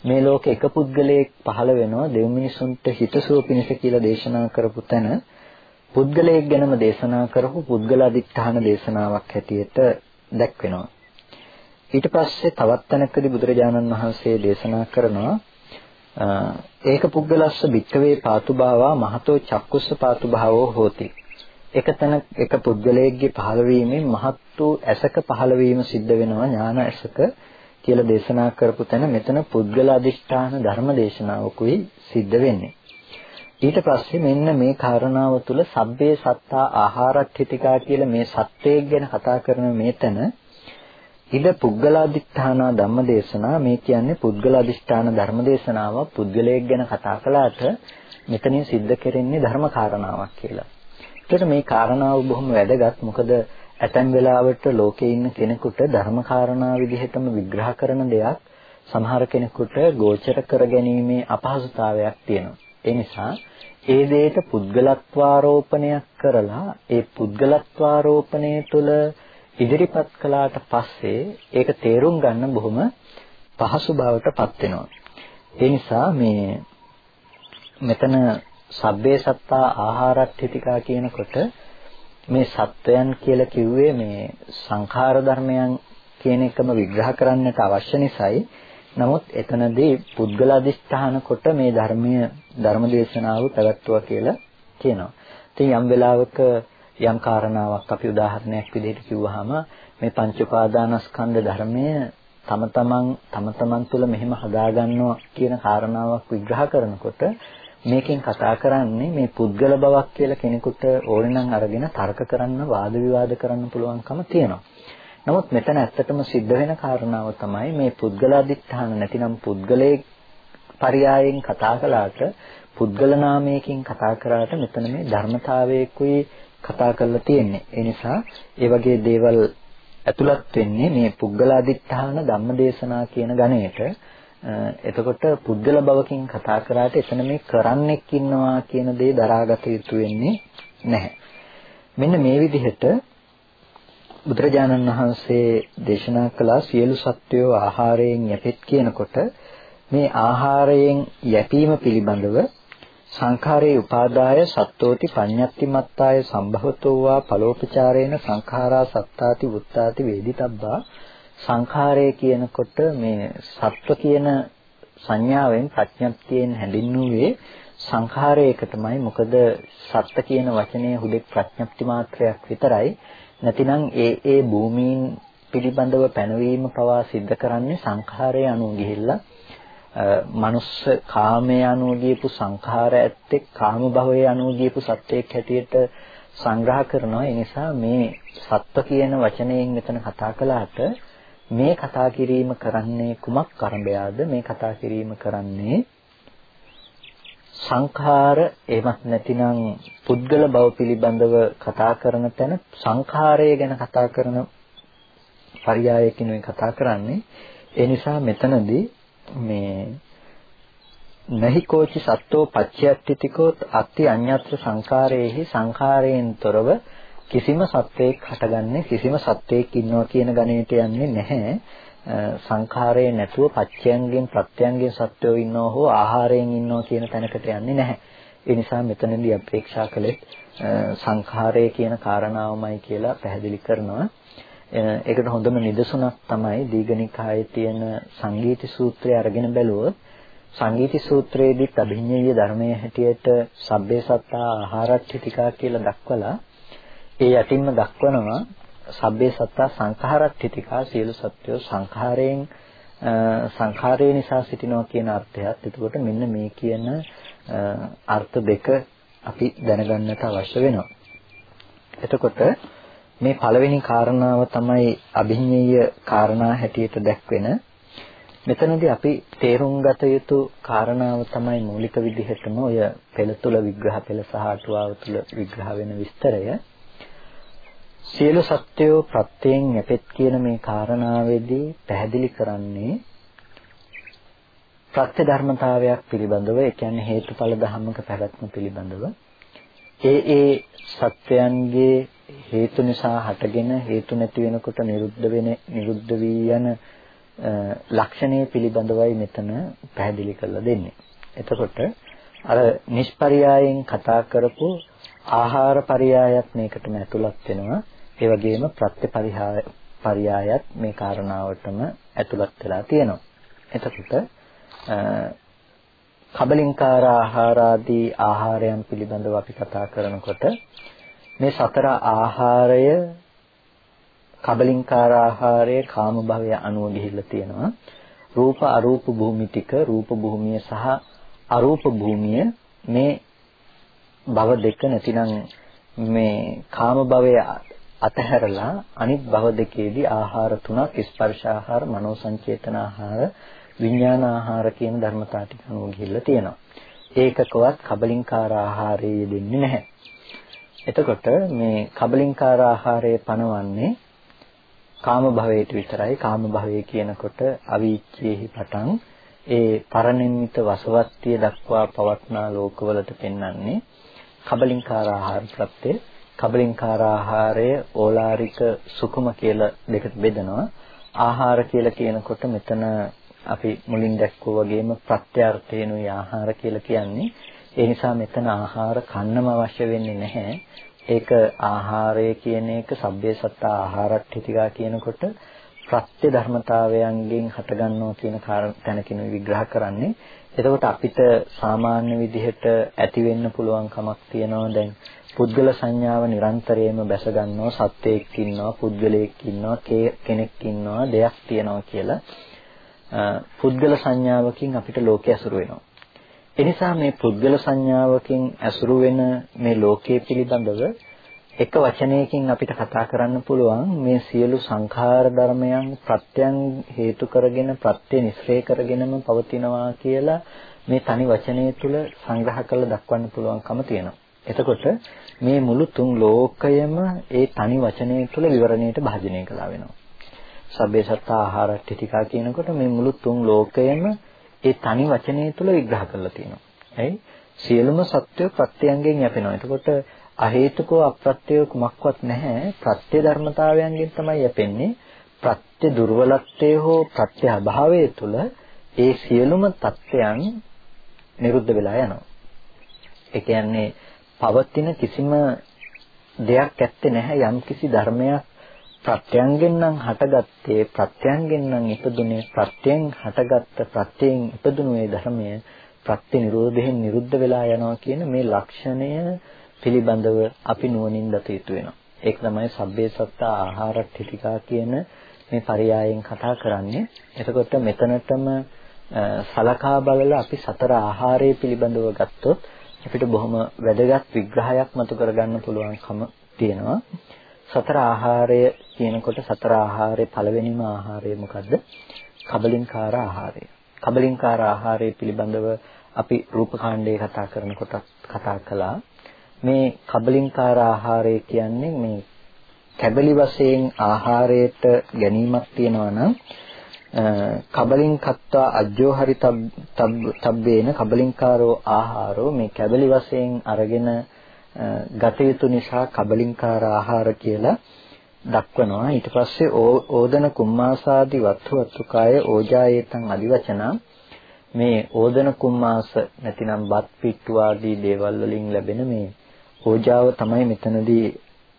මේ ලෝකේ එක පුද්ගලයෙක් පහළ වෙනවා දෙව් මිනිසුන්ට හිතසුව පිණිස කියලා දේශනා කරපු තැන පුද්ගලයෙක් ගැනම දේශනා කරපු පුද්ගල අධිෂ්ඨාන දේශනාවක් හැටියට දැක්වෙනවා ඊට පස්සේ තවත් තැනකදී බුදුරජාණන් වහන්සේ දේශනා කරනවා ඒක පුද්ගලස්ස භික්කවේ පාතුභාවා මහතෝ චක්කුස්ස පාතුභාවෝ හෝති එක තැන එක පුද්ගලයෙක්ගේ පහළවීමෙන් මහත් වූ ඇසක පහළවීම සිද්ධ වෙනවා ඥාන ඇසක කියලා දේශනා කරපු තැන මෙතන පුද්ගල අධිෂ්ඨාන ධර්ම දේශනාවකුයි සිද්ධ වෙන්නේ. ඊට පස්සේ මෙන්න මේ කාරණාව තුළ සබ්බේ සත්තා ආහාරට්ඨිතිකා කියලා මේ සත්‍යයක් ගැන කතා කරන මේ තැන ඉද පුද්ගලාදිඨාන ධම්ම දේශනා මේ කියන්නේ පුද්ගලාදිෂ්ඨාන ධර්ම දේශනාව පුද්ගලයෙක් ගැන කතා කළාට මෙතනින් සිද්ධ කෙරෙන්නේ ධර්ම කාරණාවක් කියලා. ඒකට මේ කාරණාව බොහොම වැදගත්. මොකද ඇතැම් වෙලාවට ලෝකේ ඉන්න කෙනෙකුට ධර්ම කාරණා විදිහටම විග්‍රහ කරන දෙයක් සමහර කෙනෙකුට ගෝචර කර ගැනීමේ අපහසුතාවයක් තියෙනවා. ඒ නිසා ඒ දෙයට පුද්ගලත්වාරෝපණයක් කරලා ඒ පුද්ගලත්වාරෝපණය තුළ ඉදිරිපත් කළාට පස්සේ ඒක තේරුම් ගන්න බොහොම පහසු බවට පත් වෙනවා. ඒ නිසා මේ මෙතන සබ්බේ සත්තා ආහාරට්ඨිතිකා කියනකොට මේ සත්වයන් කියලා කිව්වේ මේ සංඛාර ධර්මයන් කියන එකම විග්‍රහ කරන්නට අවශ්‍ය නිසායි නමුත් එතනදී පුද්ගල අධිෂ්ඨාන කොට මේ ධර්මය ධර්මදේශනාව පැවැත්වුවා කියලා කියනවා. ඉතින් යම් වෙලාවක යම් කාරණාවක් අපි උදාහරණයක් විදිහට කිව්වහම මේ පංච උපාදානස්කන්ධ ධර්මය තම තමන් තම තමන් තුළ මෙහෙම හදාගන්නවා කියන කාරණාවක් විග්‍රහ කරනකොට මේකෙන් කතා කරන්නේ මේ පුද්ගල බවක් කියලා කෙනෙකුට ඕනේ නම් අරගෙන තර්ක කරන්න වාද විවාද කරන්න පුළුවන්කම තියෙනවා. නමුත් මෙතන ඇත්තටම සිද්ධ වෙන කාරණාව තමයි මේ පුද්ගලාදිත්‍ථාන නැතිනම් පුද්ගලයේ පරයයන් කතා කළාට පුද්ගල නාමයකින් කතා කරාට මෙතන මේ ධර්මතාවයකුයි කතා කරලා තියෙන්නේ. ඒ නිසා ඒ වගේ දේවල් ඇතුළත් වෙන්නේ මේ පුද්ගලාදිත්‍ථාන ධම්මදේශනා කියන ගණයට එතකොට පුද්ගල භවකින් කතා කරාට එතන මේ කරන්නෙක් ඉන්නවා කියන දේ දරාගත යුතු වෙන්නේ නැහැ. මෙන්න මේ විදිහට බුදුරජාණන් වහන්සේ දේශනා කළා සියලු සත්වයෝ ආහාරයෙන් යැපෙත් කියනකොට මේ ආහාරයෙන් යැපීම පිළිබඳව සංඛාරේ උපාදාය සත්තෝති පඤ්ඤත්ති මත්තාය සම්භවතෝ වා පලෝපචාරේන සංඛාරා සත්තාති වුත්තාති වේදිතබ්බා. සංඛාරය කියනකොට මේ සත්ව කියන සංඥාවෙන් ප්‍රඥප්තියෙන් හැඳින්වුවේ සංඛාරයකටමයි. මොකද සත්ත්ව කියන වචනය හුදෙක් ප්‍රඥප්ති මාත්‍රයක් විතරයි. නැතිනම් ඒ ඒ භූමීන් පිළිබඳව පැනවීම පවා සිද්ධ කරන්නේ සංඛාරය අනුව ගිහිල්ලා මනුස්ස කාමයේ අනුව ගියපු සංඛාර ඇත්තෙක් කාම භවයේ අනුව ගියපු සත්‍යයක් හැටියට සංග්‍රහ කරනවා. ඒ නිසා මේ සත්ව කියන වචනයෙන් මෙතන කතා කළාට මේ කතා කිරීම කරන්නේ කුමක් කරඹයාද? මේ කතා කිරීම කරන්නේ සංඛාර එහෙමත් නැතිනම් පුද්ගල බව පිළිබඳව කතා කරන තැන සංඛාරය ගැන කතා කරන පරයයකින් මේ කතා කරන්නේ. ඒ නිසා මෙතනදී මේ නහි කෝචි සත්වෝ පච්චයත්තිතිකෝ අත්ති අඤ්ඤත්‍ර සංඛාරයේහි සංඛාරයෙන් තොරව කිසිම සත්වයක් හටගන්නේ කිසිම සත්වයක් ඉන්නවා කියන ගණයට යන්නේ නැහැ සංඛාරයේ නැතුව පච්චයන්ගෙන් ප්‍රත්‍යයන්ගෙන් සත්වෝ ඉන්නෝ හෝ ආහාරයෙන් ඉන්නෝ කියන තැනකට යන්නේ නැහැ. ඒ නිසා මෙතනදී අපේක්ෂා කළේ සංඛාරය කියන කාරණාවමයි කියලා පැහැදිලි කරනවා. ඒකට හොඳම නිදසුනක් තමයි දීඝනිකායේ තියෙන සංගීති සූත්‍රය අරගෙන බැලුවොත් සංගීති සූත්‍රයේදී අභිඤ්ඤය ධර්මයේ හැටියට සබ්බේ සත්තා ආහාරට්ඨිතිකා කියලා දක්වලා ඒ යටින්ම දක්වනවා සබ්බේ සත්තා සංඛාරට්ඨිතිකා සියලු සත්වෝ සංඛාරයෙන් සංඛාරය නිසා සිටිනවා කියන අර්ථයත් එතකොට මෙන්න මේ කියන අර්ථ දෙක අපි දැනගන්නට අවශ්‍ය වෙනවා. එතකොට මේ පළවෙනි කාරණාව තමයි අභිඤ්ඤය කාරණා හැටියට දැක්වෙන. මෙතනදී අපි තේරුම් ගත යුතු කාරණාව තමයි මූලික විදිහටම ඔය පෙළ තුල විග්‍රහ පෙළ සහ අටුවාව තුල විග්‍රහ වෙන විස්තරය. සියලු සත්‍යෝ ප්‍රත්‍යයෙන් යැපෙත් කියන මේ කාරණාවේදී පැහැදිලි කරන්නේ ප්‍රත්‍ය ධර්මතාවයක් පිළිබඳව ඒ කියන්නේ හේතුඵල ධර්මක පැවැත්ම පිළිබඳව. ඒ ඒ සත්‍යයන්ගේ හේතු නිසා හටගෙන හේතු නැති වෙනකොට නිරුද්ධ වෙන නිරුද්ධ වී යන ලක්ෂණය පිළිබඳවයි මෙතන පැහැදිලි කරලා දෙන්නේ. එතකොට අර නිෂ්පරියායෙන් කතා කරපු ආහාර පරියායත් මේකටම ඇතුළත් වෙනවා. ඒ වගේම ප්‍රත්‍යපරිහාය පරියායත් මේ කාරණාවටම ඇතුළත් වෙලා තියෙනවා. එතකොට කබලින්කාර ආහාර ආදී ආහාරයන් පිළිබඳව අපි කතා කරනකොට මේ සතර ආහාරය කබලින්කාර ආහාරය කාම භවය අනුව ගිහිල්ලා තියෙනවා. රූප අරූප භූමි ටික රූප භූමිය සහ අරූප භූමිය මේ භව දෙක නැතිනම් මේ කාම භවය අතහැරලා අනිත් භව දෙකේදී ආහාර තුනක් ස්පර්ශ ආහාර, මනෝ සංචේතන ආහාර, විඥාන ආහාර කියන ධර්මතා ටික අනුව ගිහිල්ලා තියෙනවා. ඒකකවත් කබලින්කාර ආහාරයේ දෙන්නේ නැහැ. එතකොට මේ කබලින්කාර ආහාරය පනවන්නේ කාම භවයට විතරයි. කාම භවය කියනකොට අවීච්ඡේහි පටන් ඒ පරණින්මිත වසවත්තිය දක්වා පවත්නා ලෝකවලට පෙන්වන්නේ කබලින්කාර ආහාර ප්‍රත්‍ය කබලින්කාර ආහාරය ඕලාරික සුකුම කියලා දෙකට බෙදනවා. ආහාර කියලා කියනකොට මෙතන අපි මුලින් දැක්කෝ වගේම ප්‍රත්‍යර්ථේනුයි ආහාර කියලා කියන්නේ. ඒ නිසා මෙතන ආහාර කන්නම අවශ්‍ය වෙන්නේ නැහැ. ඒක ආහාරය කියන එක සබ්බේ සත්තා ආහාරට්ඨිතිකා කියනකොට ප්‍රත්‍ය ධර්මතාවයන්ගෙන් හටගන්නවා කියන තැනකින් විග්‍රහ කරන්නේ. එතකොට අපිට සාමාන්‍ය විදිහට ඇති වෙන්න පුළුවන් කමක් තියෙනවා දැන් පුද්ගල සංඥාව නිරන්තරයෙන්ම බැස ගන්නවා සත්වයක් ඉන්නවා පුද්ගලයෙක් ඉන්නවා කෙනෙක් ඉන්නවා දෙයක් තියෙනවා කියලා පුද්ගල සංඥාවකින් අපිට ලෝකය අසුරු වෙනවා එනිසා මේ පුද්ගල සංඥාවකින් ඇසුරු වෙන මේ ලෝකයේ පිළිබඳව එක වචනයකින් අපිට කතා කරන්න පුළුවන් මේ සියලු සංඛාර ධර්මයන් ප්‍රත්‍යයන් හේතු කරගෙන ප්‍රත්‍ය නිස්සය කරගෙනම පවතිනවා කියලා මේ තනි වචනය තුල සංග්‍රහ කරලා දක්වන්න පුළුවන්කම තියෙනවා. එතකොට මේ මුළු තුන් ලෝකයම ඒ තනි වචනය තුල විවරණයට භාජනය කළා වෙනවා. සබ්බේ සත්තා ආහාරට්ඨිතිකා කියනකොට මේ මුළු තුන් ලෝකයම ඒ තනි වචනය තුල විග්‍රහ කරලා තියෙනවා. ඇයි? සියලුම සත්‍ය ප්‍රත්‍යයන්ගෙන් යැපෙනවා. එතකොට අහේතුකෝ අප්‍රත්‍යය කුමක්වත් නැහැ. ප්‍රත්‍ය ධර්මතාවයන්ගෙන් තමයි යැපෙන්නේ. ප්‍රත්‍ය දුර්වලත්වය හෝ ප්‍රත්‍ය අභාවය තුල ඒ සියලුම தත්ත්වයන් නිරුද්ධ වෙලා යනවා. ඒ කියන්නේ පවතින කිසිම දෙයක් ඇත්තේ නැහැ යම් කිසි ධර්මයක් ප්‍රත්‍යයෙන් නම් හටගත්තේ ප්‍රත්‍යයෙන් නම් ඉපදුනේ ප්‍රත්‍යයෙන් හටගත්ත ප්‍රත්‍යයෙන් ඉපදුණු ඒ ධර්මය ප්‍රත්‍ය නිරෝධයෙන් නිරුද්ධ වෙලා යනවා කියන මේ ලක්ෂණය පිළිබඳව අපි නුවණින් දත යුතු වෙනවා. ඒක තමයි සබ්බේ සත්ත ආහාරට්ඨිතිකා කියන මේ පරයයන් කතා කරන්නේ. එතකොට මෙතනටම සලකා බලලා අපි සතර ආහාරය පිළිබඳව ගත්තොත් අපිට බොහොම වැදගත් විග්‍රහයක් මතු කරගන්න පුළුවන්කම තියෙනවා. සතර ආහාරය කියනකොට සතර ආහාරයේ පළවෙනිම ආහාරය මොකද්ද? කබලින්කාර ආහාරය. කබලින්කාර ආහාරය පිළිබඳව අපි රූපකාණ්ඩයේ කතා කරනකොට කතා කළා මේ කබලින්කාර ආහාරය කියන්නේ මේ කැබලි වශයෙන් ආහාරයට ගැනීමක් තියෙනවා නම් කබලින් කත්තා අජ්ජෝ හරි තබ්බේන කබලින්කාරෝ ආහාරෝ මේ කැබලි වශයෙන් අරගෙන ගත යුතු නිසා කබලින්කාර ආහාර කියලා දක්වනවා. ඊට පස්සේ ඕදන කුම්මාසාදි වත්තු වත්තුකාය ඕජායේතං අදිවචන. මේ ඕදන කුම්මාස නැතිනම් බත් පිට්ටු ආදී දේවල් වලින් ලැබෙන මේ ඕජාව තමයි මෙතනදී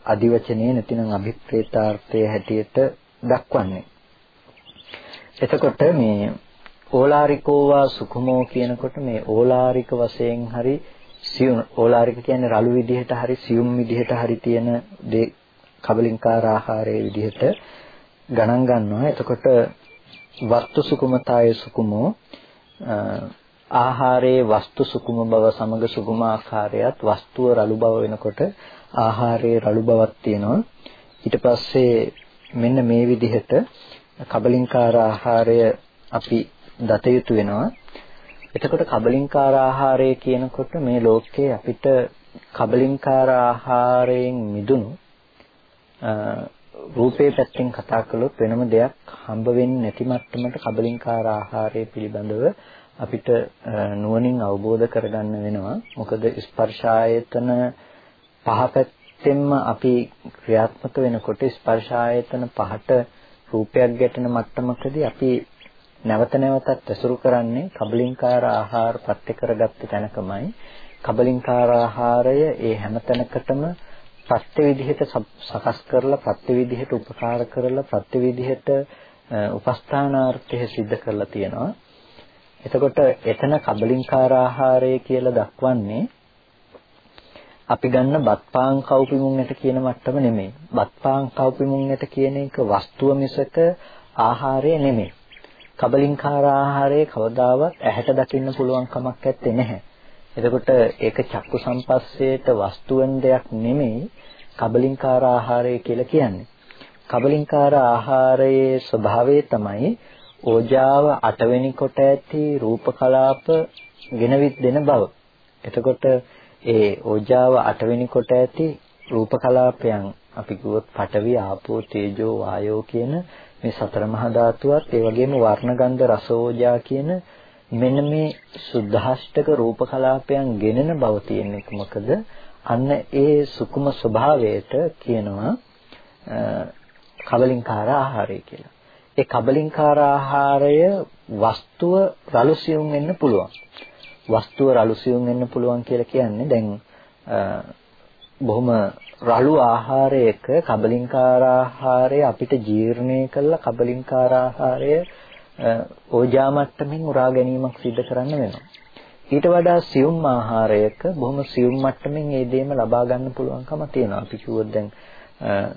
අදිවචනේ නැතිනම් අභිප්‍රේතාර්ථයේ හැටියට දක්වන්නේ. එතකොට මේ ඕලාරිකෝවා සුකුමෝ කියනකොට මේ ඕලාරික වශයෙන් හරි සියුම් ඕලාරික කියන්නේ රළු විදිහට හරි සියුම් විදිහට හරි තියෙන දේ කබලින්කාර ආහාරයේ විදිහට ගණන් ගන්නවා. එතකොට වස්තු සුකුමතාය සුකුමෝ ආහාරයේ වස්තු සුකුම බව සමග සුකුම ආකාරයත් වස්තුව රළු බව වෙනකොට ආහාරයේ රළු බවක් තියෙනවා. ඊට පස්සේ මෙන්න මේ විදිහට කබලින්කාර ආහාරය අපි දත යුතු වෙනවා. එතකොට කබලින්කාර ආහාරය කියනකොට මේ ලෝකයේ අපිට කබලින්කාර ආහාරයෙන් මිදුණු රූපේ පැත්තෙන් කතා කළොත් වෙනම දෙයක් හම්බ වෙන්නේ නැති මට්ටමට කබලින්කාර ආහාරය පිළිබඳව අපිට නුවණින් අවබෝධ කරගන්න වෙනවා. මොකද ස්පර්ශ ආයතන පහ පැත්තෙන්ම අපි ක්‍රියාත්මක වෙනකොට ස්පර්ශ ආයතන පහට රූපයක් ගැටෙන මට්ටමකදී අපි නැවත නැවතත් ඇසුරු කරන්නේ කබලින්කාර ආහාර පත්‍ය කරගත්ත තැනකමයි කබලින්කාර ආහාරය ඒ හැම තැනකටම ප්‍රත්‍ය විදිහට සකස් කරලා ප්‍රත්‍ය විදිහට උපකාර කරලා ප්‍රත්‍ය විදිහට උපස්ථානාර්ථය સિદ્ધ කරලා තියෙනවා එතකොට එතන කබලින්කාර ආහාරය කියලා දක්වන්නේ අපි ගන්න බත්පාන් කව්පිමුන්නට කියන මට්ටම නෙමෙයි. බත්පාන් කව්පිමුන්නට කියන එක වස්තුව මිසක ආහාරය නෙමෙයි. කබලින්කාර ආහාරයේ කවදාවත් ඇහැට දකින්න පුළුවන් කමක් නැත්තේ නැහැ. එතකොට ඒක චක්කු සම්පස්සේට වස්තුවෙන් දෙයක් නෙමෙයි කබලින්කාර ආහාරය කියලා කියන්නේ. කබලින්කාර ආහාරයේ ස්වභාවය තමයි ඕජාව අටවෙනි කොට ඇති රූප කලාප ගෙනවිත් දෙන බව. එතකොට ඒ ඕජාව අටවෙනි කොට ඇති රූප කලාපයන් අපි කිව්වොත් පඨවි ආපෝ තේජෝ වායෝ කියන මේ සතර මහා ධාතුවත් ඒ වගේම වර්ණ ගන්ධ රස ඕජා කියන මෙන්න මේ සුද්ධාෂ්ටක රූප කලාපයන් ගෙනෙන බව තියෙන්නේ මොකද අන්න ඒ සුකුම ස්වභාවයට කියනවා කබලින්කාර ආහාරය කියලා. ඒ කබලින්කාර ආහාරය වස්තුව රළුසියුම් වෙන්න පුළුවන්. වස්තුව රළු සියුම් වෙන්න පුළුවන් කියලා කියන්නේ දැන් බොහොම රළු ආහාරයක කබලින්කාර ආහාරය අපිට ජීර්ණය කළා කබලින්කාර ආහාරය ඕජා මට්ටමින් උරා ගැනීමක් සිදු කරන්න වෙනවා. ඊට වඩා සියුම් ආහාරයක බොහොම සියුම් මට්ටමින් ඒ දේම ලබා ගන්න පුළුවන්කම තියෙනවා. අපි කිව්වොත් දැන්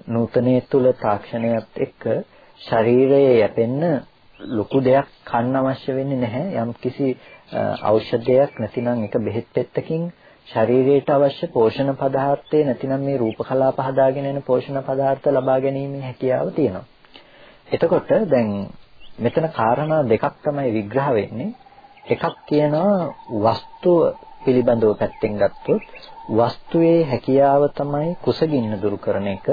නූතනයේ තුල තාක්ෂණයත් එක්ක ශරීරයේ යැපෙන්න ලොකු දෙයක් කන්න අවශ්‍ය වෙන්නේ නැහැ. යම්කිසි ඖෂධයක් නැතිනම් එක බෙහෙත් පෙත්තකින් ශරීරයට අවශ්‍ය පෝෂණ පදාර්ථය නැතිනම් මේ රූප කලාප හදාගෙන යන පෝෂණ පදාර්ථ ලබා ගැනීමේ හැකියාව තියෙනවා. එතකොට දැන් මෙතන කාරණා දෙකක් තමයි විග්‍රහ වෙන්නේ. එකක් කියනවා වස්තුව පිළිබඳව පැත්තෙන් ගත්තොත් වස්තුවේ හැකියාව තමයි කුසගින්න දුරු කරන එක.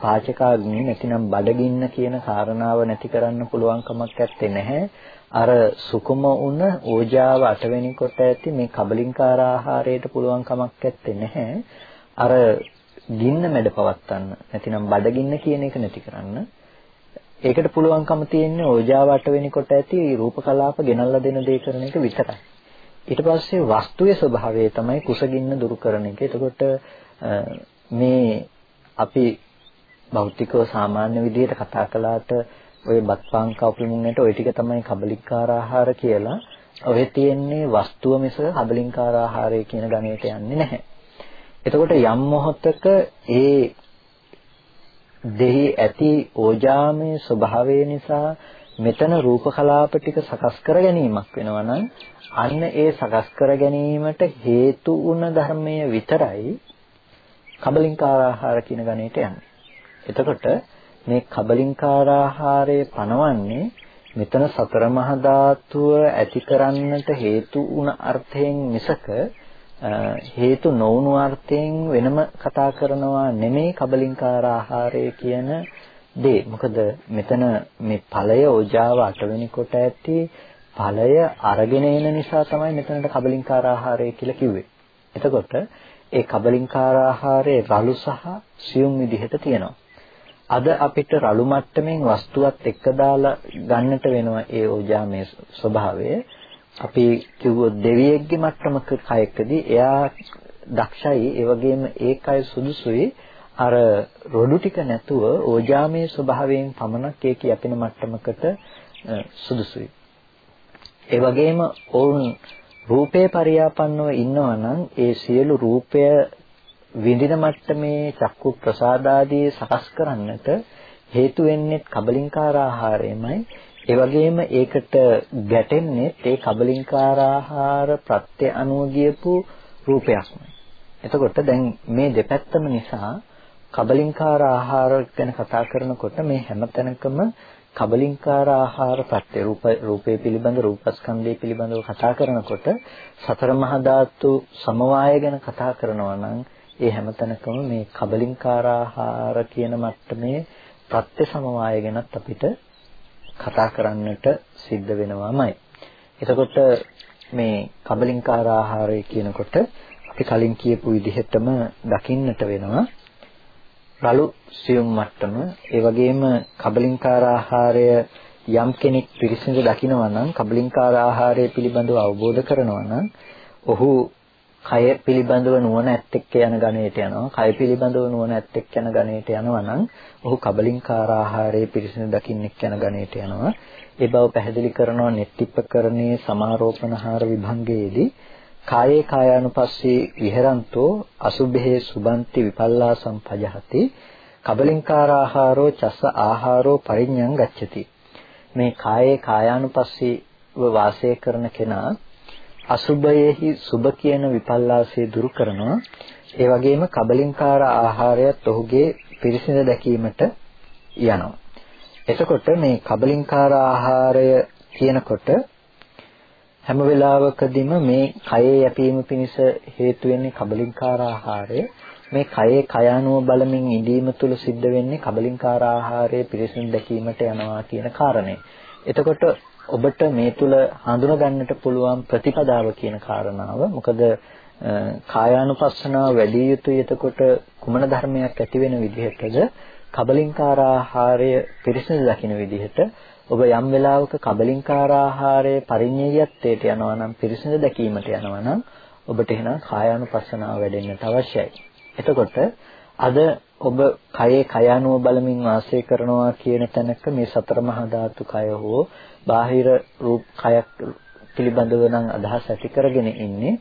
පාචකාග්නි නැතිනම් බඩගින්න කියන කාරණාව නැති කරන්න පුළුවන් කමක් නැත්තේ නැහැ. අර සුකුම උන ඕජාව අටවෙනි කොට ඇති මේ කබලින්කාර ආහාරයට පුළුවන් කමක් නැත්තේ නැහැ. අර ගින්න මැඩ පවත්තන්න. නැතිනම් බඩගින්න කියන එක නැති කරන්න. ඒකට පුළුවන්කම තියෙන්නේ ඕජාව අටවෙනි කොට ඇති රූප කලාප ගෙනල්ලා දෙන දේ කරන එක විතරයි. ඊට පස්සේ වස්තුවේ ස්වභාවය තමයි කුසගින්න දුරු කරන එක. එතකොට මේ අපි භෞතිකව සාමාන්‍ය විදිහට කතා කළාට ඔය බත්පාන් කවුපිමුන්නට ඔය ටික තමයි කබලින්කාර ආහාර කියලා. ඔය තියෙන්නේ වස්තුව මිස කබලින්කාර ආහාරය කියන ගණයට යන්නේ නැහැ. එතකොට යම් මොහොතක ඒ දෙහි ඇති ඕජාමය ස්වභාවය නිසා මෙතන රූප කලාප ටික සකස් කර ගැනීමක් වෙනවා නම් අන්න ඒ සකස් කර ගැනීමට හේතු වුණ ධර්මය විතරයි කබලින්කාර ආහාර කියන ගණයට යන්නේ. එතකොට මේ කබලින්කාර ආහාරය පනවන්නේ මෙතන සතර මහා ධාතුව ඇති කරන්නට හේතු වුණ අර්ථයෙන් මිසක හේතු නොවුණු අර්ථයෙන් වෙනම කතා කරනවා නෙමෙයි කබලින්කාර ආහාරය කියන දේ. මොකද මෙතන මේ ඵලය ඕජාව අටවෙනි කොට ඇති ඵලය අරගෙන එන නිසා තමයි මෙතනට කබලින්කාර ආහාරය කියලා කිව්වේ. එතකොට ඒ කබලින්කාර ආහාරයේ රළු සහ සියුම් විදිහට තියෙනවා. අද අපිට රළු මට්ටමින් වස්තුවත් එක්ක දාලා ගන්නට වෙනවා ඒ ඕජාමය ස්වභාවය. අපි කිව්වොත් දෙවියෙක්ගේ මට්ටමක කයකදී එයා දක්ෂයි ඒ වගේම ඒකයි සුදුසුයි අර රොඩු ටික නැතුව ඕජාමය ස්වභාවයෙන් පමණක් ඒ කියපෙන මට්ටමකට සුදුසුයි. ඒ වගේම ඔවුන් රූපේ පරියාපන්නව ඉන්නවා නම් ඒ සියලු රූපය විඳින මට්ටමේ චක්කු ප්‍රසාදාදී සකස් කරන්නට හේතු වෙන්නේ කබලින්කාර ආහාරයමයි ඒ වගේම ඒකට ගැටෙන්නේ ඒ කබලින්කාර ආහාර ප්‍රත්‍ය අනුව ගියපු රූපයක්මයි. එතකොට දැන් මේ දෙපැත්තම නිසා කබලින්කාර ආහාර ගැන කතා කරනකොට මේ හැමතැනකම කබලින්කාර ආහාර ප්‍රත්‍ය රූප රූපේ පිළිබඳ රූපස්කන්ධය පිළිබඳව කතා කරනකොට සතර මහා ධාතු සමவாய ගැන කතා කරනවා නම් ඒ හැමතැනකම මේ කබලින්කාර ආහාර කියන මට්ටමේ ප්‍රත්‍ය සමவாய ගැනත් අපිට කතා කරන්නට සිද්ධ වෙනවාමයි. එතකොට මේ කබලින්කාර ආහාරය කියනකොට අපි කලින් කියපු විදිහටම දකින්නට වෙනවා රළු සියුම් මට්ටම ඒ වගේම කබලින්කාර ආහාරය යම් කෙනෙක් පිරිසිදු දකිනවා නම් කබලින්කාර ආහාරය පිළිබඳව අවබෝධ කරනවා නම් ඔහු කය පිළිබඳව නුවණ ඇත්තෙක් යන ගණයට යනවා. කය පිළිබඳව නුවණ ඇත්තෙක් යන ගණයට යනවා නම් ඔහු කබලින්කාර ආහාරයේ පිරිසිදු දකින්නෙක් යන ගණයට යනවා. ඒ බව පැහැදිලි කරනවා නෙත්තිප්පකරණයේ සමාරෝපණහාර විභංගයේදී. කායේ කායානුපස්සී විහෙරන්තෝ අසුභේ සුබන්ති විපල්ලාසම් පජහති. කබලින්කාර ආහාරෝ චස්ස ආහාරෝ පරිඤ්ඤං ගච්ඡති. මේ කායේ කායානුපස්සීව වාසය කරන කෙනා අසුභයෙහි සුභ කියන විපල්ලාසය දුරු කරනවා ඒ වගේම කබලින්කාර ආහාරයත් ඔහුගේ පිරිසිඳ දැකීමට යනවා එතකොට මේ කබලින්කාර ආහාරය කියනකොට හැම වෙලාවකදීම මේ කයේ යැපීම පිණිස හේතු වෙන්නේ කබලින්කාර ආහාරය. මේ කයේ කයano බලමින් ඉඳීම තුල සිද්ධ වෙන්නේ කබලින්කාර ආහාරයේ පිරිසිදු දැකීමට යනවා කියන කාරණේ. එතකොට ඔබට මේ තුල හඳුනා ගන්නට පුළුවන් ප්‍රතිපදාව කියන කාරණාව මොකද කායානුපස්සනාව වැඩි යුතුයි එතකොට කුමන ධර්මයක් ඇති වෙන විදිහටද කබලින්කාර ආහාරය පිරිසිදු දකින විදිහට ඔබ යම් වෙලාවක කබලින්කාර ආහාරයේ පරිඤ්ඤයත්වයට යනවා නම් පිරිසිදු දැකීමට යනවා නම් ඔබට එහෙනම් කායානුපස්සනාව වැඩෙන්නට අවශ්‍යයි. එතකොට අද ඔබ කයේ කයano බලමින් වාසය කරනවා කියන තැනක මේ සතර මහා ධාතු කය හෝ බාහිර රූප කයක් පිළිබඳව නම් අදහස් ඇති කරගෙන ඉන්නේ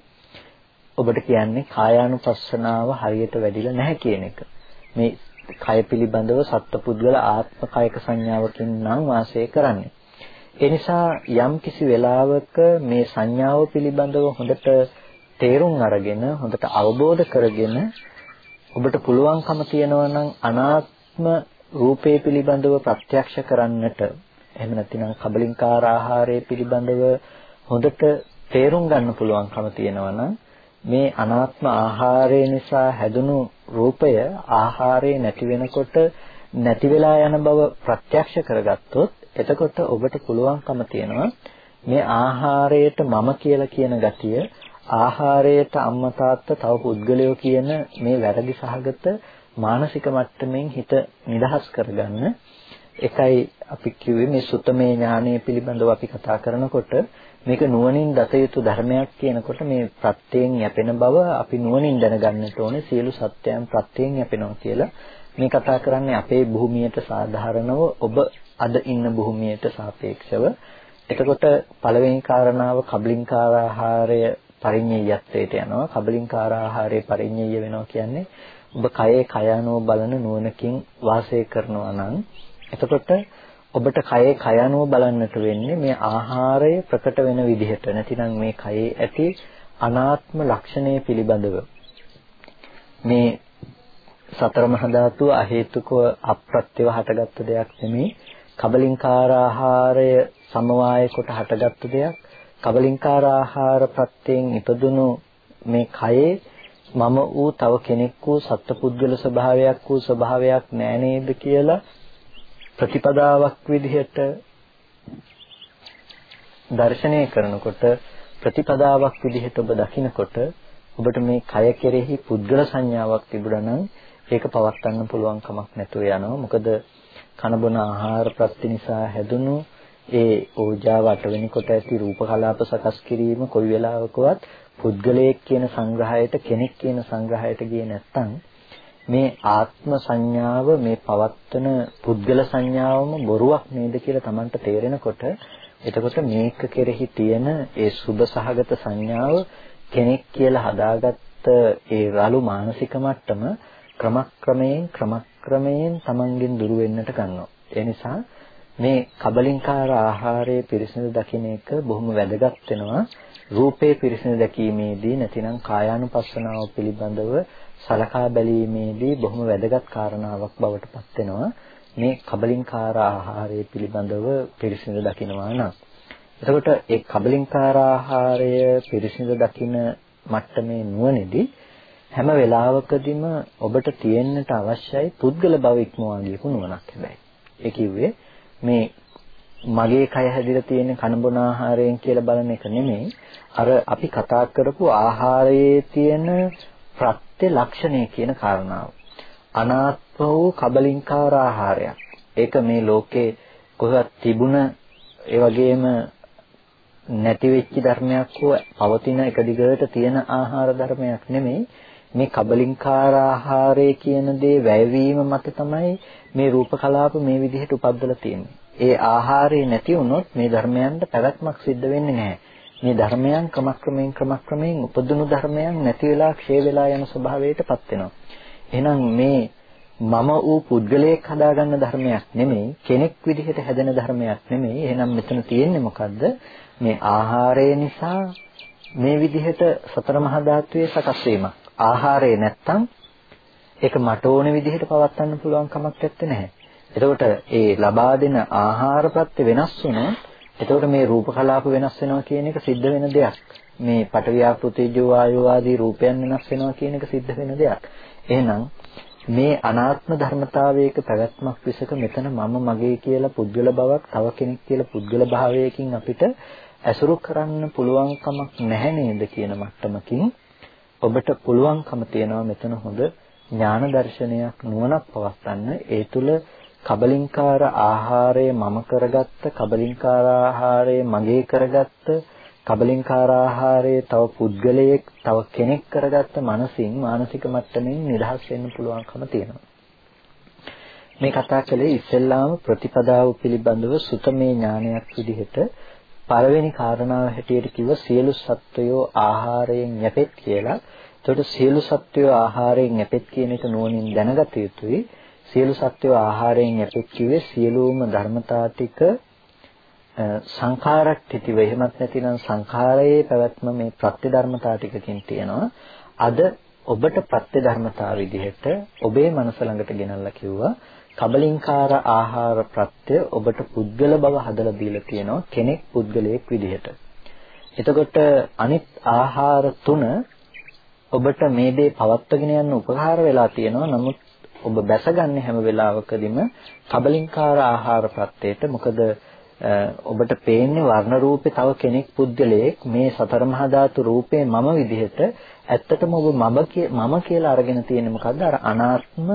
ඔබට කියන්නේ කායානුපස්සනාව හරියට වැඩිලා නැහැ කියන එක. මේ කය පිළිබඳව සත්පුද්ගල ආත්ම කයක සංඥාවකින් නම් වාසය කරන්නේ. ඒ නිසා යම් කිසි වෙලාවක මේ සංඥාව පිළිබඳව හොඳට තේරුම් අරගෙන හොඳට අවබෝධ කරගෙන ඔබට පුළුවන්කම තියෙනවා නම් අනාත්ම රූපේ පිළිබඳව ප්‍රත්‍යක්ෂ කරන්නට එහෙම නැත්නම් කබලින්කාර ආහාරය පිළිබඳව හොඳට තේරුම් ගන්න පුළුවන්කම තියෙනවා නම් මේ අනාත්ම ආහාරය නිසා හැදුණු රූපය ආහාරේ නැති වෙනකොට නැති වෙලා යන බව ප්‍රත්‍යක්ෂ කරගත්තොත් එතකොට ඔබට පුළුවන්කම තියෙනවා මේ ආහාරයට මම කියලා කියන ගතිය ආහාරයට අම්මා තාත්තා තව පුද්ගලයෝ කියන මේ වැරදි සහගත මානසික මට්ටමින් හිත නිදහස් කරගන්න එකයි අපි කිව්වේ මේ සුතමේ ඥානය පිළිබඳව අපි කතා කරනකොට. මේක නුවණින් දත යුතු ධර්මයක් කියනකොට මේ ප්‍රත්‍යයෙන් යැපෙන බව අපි නුවණින් දැනගන්නට ඕනේ සියලු සත්‍යයන් ප්‍රත්‍යයෙන් යැපෙනවා කියලා. මේ කතා කරන්නේ අපේ භූමියට සාධාරණව ඔබ අද ඉන්න භූමියට සාපේක්ෂව. එතකොට පළවෙනි කාරණාව කබලින්කාර ආහාරය පරිඤ්ඤයත්වයට යනවා. කබලින්කාර ආහාරය පරිඤ්ඤය වෙනවා කියන්නේ ඔබ කයේ කයano බලන නුවණකින් වාසය කරනවා නම් එතකොට ඔබට කයේ කය අනුව බලන්නට වෙන්නේ මේ ආහාරය ප්‍රකට වෙන විදිහට. නැතිනම් මේ කයේ ඇති අනාත්ම ලක්ෂණය පිළිබඳව. මේ සතර මහා ධාතුව අහේතුකව අප්‍රත්‍යව හටගත්ත දෙයක් නෙමෙයි. කබලින්කාර ආහාරය සමவாய කොට හටගත්තු දෙයක්. කබලින්කාර ආහාර ප්‍රත්‍යයෙන් ඉපදුණු මේ කයේ මම වූ තව කෙනෙක් වූ සත්පුද්ගල ස්වභාවයක් වූ ස්වභාවයක් නෑ නේද කියලා ප්‍රතිපදාවක් විදිහට දර්ශනය කරනකොට ප්‍රතිපදාවක් විදිහට ඔබ දකිනකොට ඔබට මේ කය කෙරෙහි පුද්ගල සංඥාවක් තිබුණා නම් ඒක පවත්වන්න පුළුවන් කමක් නැතුව යනවා. මොකද කනබොන ආහාර ප්‍රත්‍ය නිසා හැදුණු ඒ ඕජාව අටවෙනි කොට ඇති රූප කලාප සකස් කිරීම කොයි වෙලාවකවත් පුද්ගලයෙක් කියන සංග්‍රහයට කෙනෙක් කියන සංග්‍රහයට ගියේ නැත්නම් මේ ආත්ම සංඥාව මේ පවත්තන පුද්ගල සංඥාවම බොරුවක් නේද කියලා Tamanට තේරෙනකොට එතකොට මේක කෙරෙහි තියෙන ඒ සුභ සහගත සංඥාව කෙනෙක් කියලා හදාගත්ත ඒ රළු මානසික මට්ටම ක්‍රමක්‍රමයෙන් ක්‍රමක්‍රමයෙන් Tamanගෙන් දුරු වෙන්නට ගන්නවා. ඒ නිසා මේ කබලින්කාර ආහාරයේ පිරිසිදු දකින්න එක බොහොම වැදගත් වෙනවා. රූපේ පිරිසිදු දැකීමේදී නැතිනම් කායානුපස්සනාව පිළිබඳව සලකා බැලීමේදී බොහොම වැදගත් කාරණාවක් බවට පත් වෙනවා. මේ කබලින්කාර ආහාරය පිළිබඳව පිරිසිදු දකිනවා නම් එතකොට ඒ කබලින්කාර ආහාරය පිරිසිදු දකින මට්ටමේ නුවණෙදී හැම වෙලාවකදීම ඔබට තියෙන්නට අවශ්‍යයි පුද්ගල භව ඉක්මවා ගියපු නුවණක් හැබැයි. ඒ කිව්වේ මේ මගේ කය හැදිලා තියෙන කනබොන ආහාරයෙන් කියලා බලන එක නෙමෙයි අර අපි කතා කරපු ආහාරයේ තියෙන ප්‍රත්‍ය ලක්ෂණය කියන කාරණාව. අනාත්ම වූ කබලින්කාර ආහාරයක්. ඒක මේ ලෝකේ කොහෙවත් තිබුණ ඒ වගේම නැති වෙච්ච ධර්මයක් හෝ පවතින එක දිගට තියෙන ආහාර ධර්මයක් නෙමෙයි මේ කබලින්කාර ආහාරය කියන දේ වැයවීම මත තමයි මේ රූප කලාප මේ විදිහට උපද්දලා තියෙන්නේ. ඒ ආහාරය නැති වුණොත් මේ ධර්මයන්ට පැවැත්මක් සිද්ධ වෙන්නේ නැහැ. මේ ධර්මයන් ක්‍රමක්‍රමයෙන් ක්‍රමක්‍රමයෙන් උපදුණු ධර්මයන් නැති වෙලා ක්ෂය වෙලා යන ස්වභාවයටපත් වෙනවා. එහෙනම් මේ මම ඌ පුද්ගලයෙක් හදාගන්න ධර්මයක් නෙමෙයි කෙනෙක් විදිහට හැදෙන ධර්මයක් නෙමෙයි. එහෙනම් මෙතන තියෙන්නේ මොකද්ද? මේ ආහාරය නිසා මේ විදිහට සතර මහා ධාතුවේ සකස් වීමක්. ආහාරය නැත්තම් ඒක මට ඕන විදිහට පවත්වන්න පුළුවන් කමක් නැත්තේ. එතකොට ඒ ලබා දෙන ආහාර ප්‍රත්‍ය වෙනස් වුණොත් එතකොට මේ රූප කලාප වෙනස් වෙනවා කියන එක සිද්ධ වෙන දෙයක්. මේ පටවියාපෘතේජෝ ආයෝ ආදී රූපයන් වෙනස් වෙනවා කියන එක සිද්ධ වෙන දෙයක්. එහෙනම් මේ අනාත්ම ධර්මතාවයක පැවැත්මක් විසක මෙතන මම මගේ කියලා පුද්ගල බවක් තව කෙනෙක් කියලා පුද්ගල භාවයකින් අපිට ඇසුරු කරන්න පුළුවන්කමක් නැහැ නේද කියන මට්ටමකින් ඔබට පුළුවන්කම තියෙනවා මෙතන හොඳ ඥාන දර්ශනයක් නුවණක් පවත්වන්න. ඒ තුල කබලින්කාර ආහාරය මම කරගත්ත කබලින්කාර ආහාරය මගේ කරගත්ත කබලින්කාර ආහාරයේ තව පුද්ගලයෙක් තව කෙනෙක් කරගත්ත මනසින් මානසික මට්ටමින් නිදහස් වෙන්න පුළුවන්කම තියෙනවා. මේ කතා කළේ ඉස්සෙල්ලාම ප්‍රතිපදාව පිළිබඳව සුතමේ ඥානයක් විදිහට පළවෙනි කාරණාව හැටියට කිව්ව සියලු සත්වයෝ ආහාරයෙන් යැපෙත් කියලා. එතකොට සියලු සත්වයෝ ආහාරයෙන් යැපෙත් කියන එක නුවණින් දැනගත යුතුයි. සියලු සත්වයෝ ආහාරයෙන් යැපෙත් කිව්වේ සියලුම ධර්මතා ටික සංඛාරට්ඨිතිව එහෙමත් නැතිනම් සංඛාරයේ පැවැත්ම මේ ප්‍රත්‍ය ධර්මතා ටිකකින් තියෙනවා. අද ඔබට ප්‍රත්‍ය ධර්මතා විදිහට ඔබේ මනස ළඟට ගෙනල්ලා කිව්වා කබලින්කාර ආහාර ප්‍රත්‍ය ඔබට පුද්ගල බව හදලා දීලා තියෙනවා කෙනෙක් පුද්ගලයෙක් විදිහට. එතකොට අනිත් ආහාර තුන ඔබට මේ දේ පවත්වගෙන යන්න උපකාර වෙලා තියෙනවා. නමුත් ඔබ බැසගන්නේ හැම වෙලාවකදීම කබලින්කාර ආහාර ප්‍රත්‍යයට. මොකද ඔබට පේන්නේ වර්ණ රූපේ තව කෙනෙක් පුද්ගලයෙක් මේ සතර මහා ධාතු රූපේ මම විදිහට ඇත්තටම ඔබ මම මම කියලා අරගෙන තියෙන්නේ මොකද්ද? අර අනාත්ම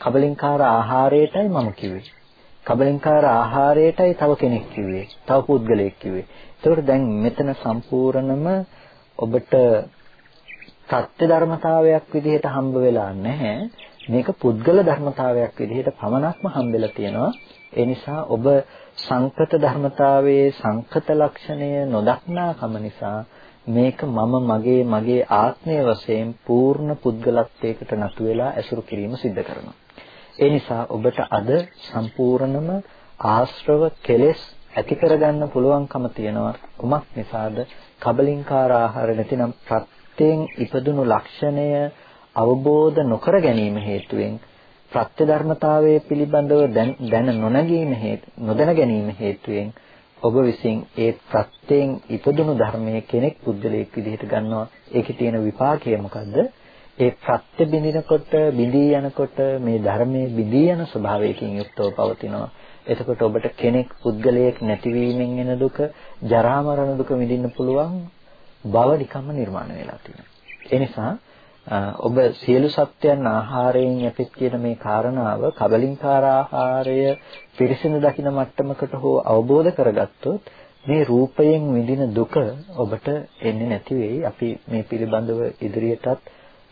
කබලින්කාර ආහාරයටයි මම කිව්වේ. කබලින්කාර ආහාරයටයි තව කෙනෙක් කිව්වේ. තව පුද්ගලයෙක් කිව්වේ. ඒකට දැන් මෙතන සම්පූර්ණම ඔබට සත්‍ය ධර්මතාවයක් විදිහට හම්බ වෙලා නැහැ. මේක පුද්ගල ධර්මතාවයක් විදිහට පමණක්ම හම්බෙලා තියෙනවා ඒ නිසා ඔබ සංකත ධර්මතාවයේ සංකත ලක්ෂණය නොදක්නාකම නිසා මේක මම මගේ මගේ ආත්මය වශයෙන් පූර්ණ පුද්ගලත්වයකට නතු වෙලා ඇසුරු කිරීම සිද්ධ කරනවා. ඒ නිසා ඔබට අද සම්පූර්ණම ආශ්‍රව කෙලෙස් ඇති කරගන්න පුළුවන්කම තියෙනවා. කුමක් නිසාද? කබලින්කාර ආහාර නැතිනම් ප්‍රත්‍යයෙන් ඉපදුණු ලක්ෂණය අවබෝධ නොකර ගැනීම හේතුවෙන් ප්‍රත්‍ය ධර්මතාවයේ පිළිබඳව දැන නොනැගීම හේතු නොදැන ගැනීම හේතුවෙන් ඔබ විසින් ඒ ප්‍රත්‍යයෙන් ඉපදුණු ධර්මයේ කෙනෙක් පුද්ගලයෙක් විදිහට ගන්නවා. ඒකේ තියෙන විපාකය මොකද්ද? ඒ ප්‍රත්‍ය බිඳිනකොට බිඳී යනකොට මේ ධර්මයේ බිඳී යන ස්වභාවයකින් යුක්තව පවතිනවා. එතකොට ඔබට කෙනෙක් පුද්ගලයෙක් නැතිවීමෙන් එන දුක ජරා මරණ දුක විඳින්න පුළුවන් බව නිකම්ම නිර්මාණය වෙලා තියෙනවා. ඒ නිසා ඔබ සියලු සත්‍යයන් ආහාරයෙන් යැපෙත් කියන මේ කාරණාව කබලින්කාර ආහාරය පිරිසිදු දකින මට්ටමකට හෝ අවබෝධ කරගත්තොත් මේ රූපයෙන් විඳින දුක ඔබට එන්නේ නැති වෙයි. අපි මේ පිළිබඳව ඉදිරියටත්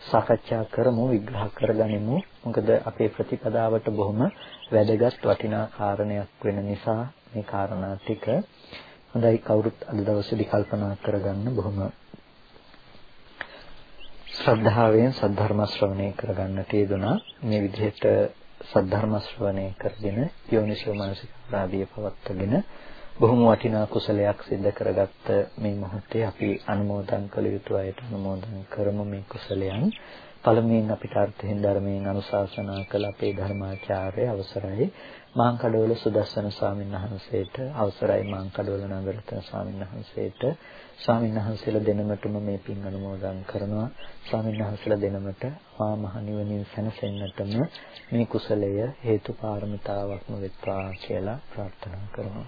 සාකච්ඡා කරමු විග්‍රහ කරගනිමු. මොකද අපේ ප්‍රතිපදාවට බොහොම වැදගත් වටිනා කාරණයක් වෙන නිසා මේ කාරණා ටික හොඳයි කවුරුත් අද දවසේදී කල්පනා කරගන්න බොහොම ශ්‍රද්ධාවෙන් සද්ධර්ම ශ්‍රවණය කරගන්නට යෙදුනා මේ විදිහට සද්ධර්ම ශ්‍රවණය කරගෙන යෝනිසෝ මනසිකාරාදී පවත්වාගෙන බොහොම වටිනා කුසලයක් සිද්ධ කරගත්ත මේ මොහොතේ අපි අනුමෝදන් කළ යුතු අයට අනුමෝදන් කරමු මේ කුසලයන්. පළමුවෙන් අපිට අර්ථයෙන් ධර්මයෙන් අනුශාසනා කළ අපේ ධර්මාචාර්ය අවසරයි මාංකඩවල සුදස්සන ස්වාමීන් වහන්සේට අවසරයි මාංකඩවල නගරතන ස්වාමීන් වහන්සේට ස්වාමීන් වහන්සේලා දෙනමටම මේ පින් අනුමෝදන් කරනවා. ස්වාමීන් වහන්සේලා දෙනමට මා මහ නිවනින් සැනසෙන්නටම මේ කුසලය හේතු පාරමිතාවක්ම වෙත්වා කියලා ප්‍රාර්ථනා කරනවා.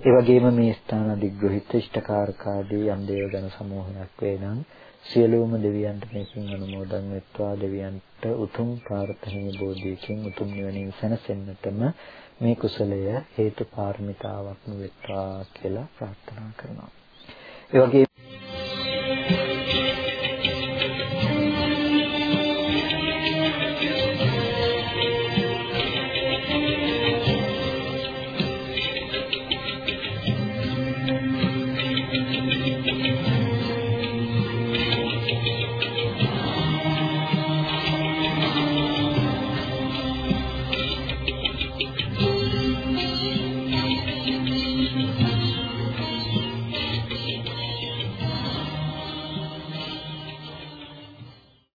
ඒ වගේම මේ ස්ථාන අධිග්‍රහිත ඉෂ්ඨකාරකාදී යම් දේවගණ සමූහයක් වේ නම් සියලුම දෙවියන්ට මේ පින් අනුමෝදන් වෙත්වා. දෙවියන්ට උතුම් ප්‍රාර්ථනීය බෝධියකින් උතුම් නිවනින් සැනසෙන්නටම මේ කුසලය හේතු පාරමිතාවක්ම වෙත්වා කියලා ප්‍රාර්ථනා කරනවා. ඒ වගේ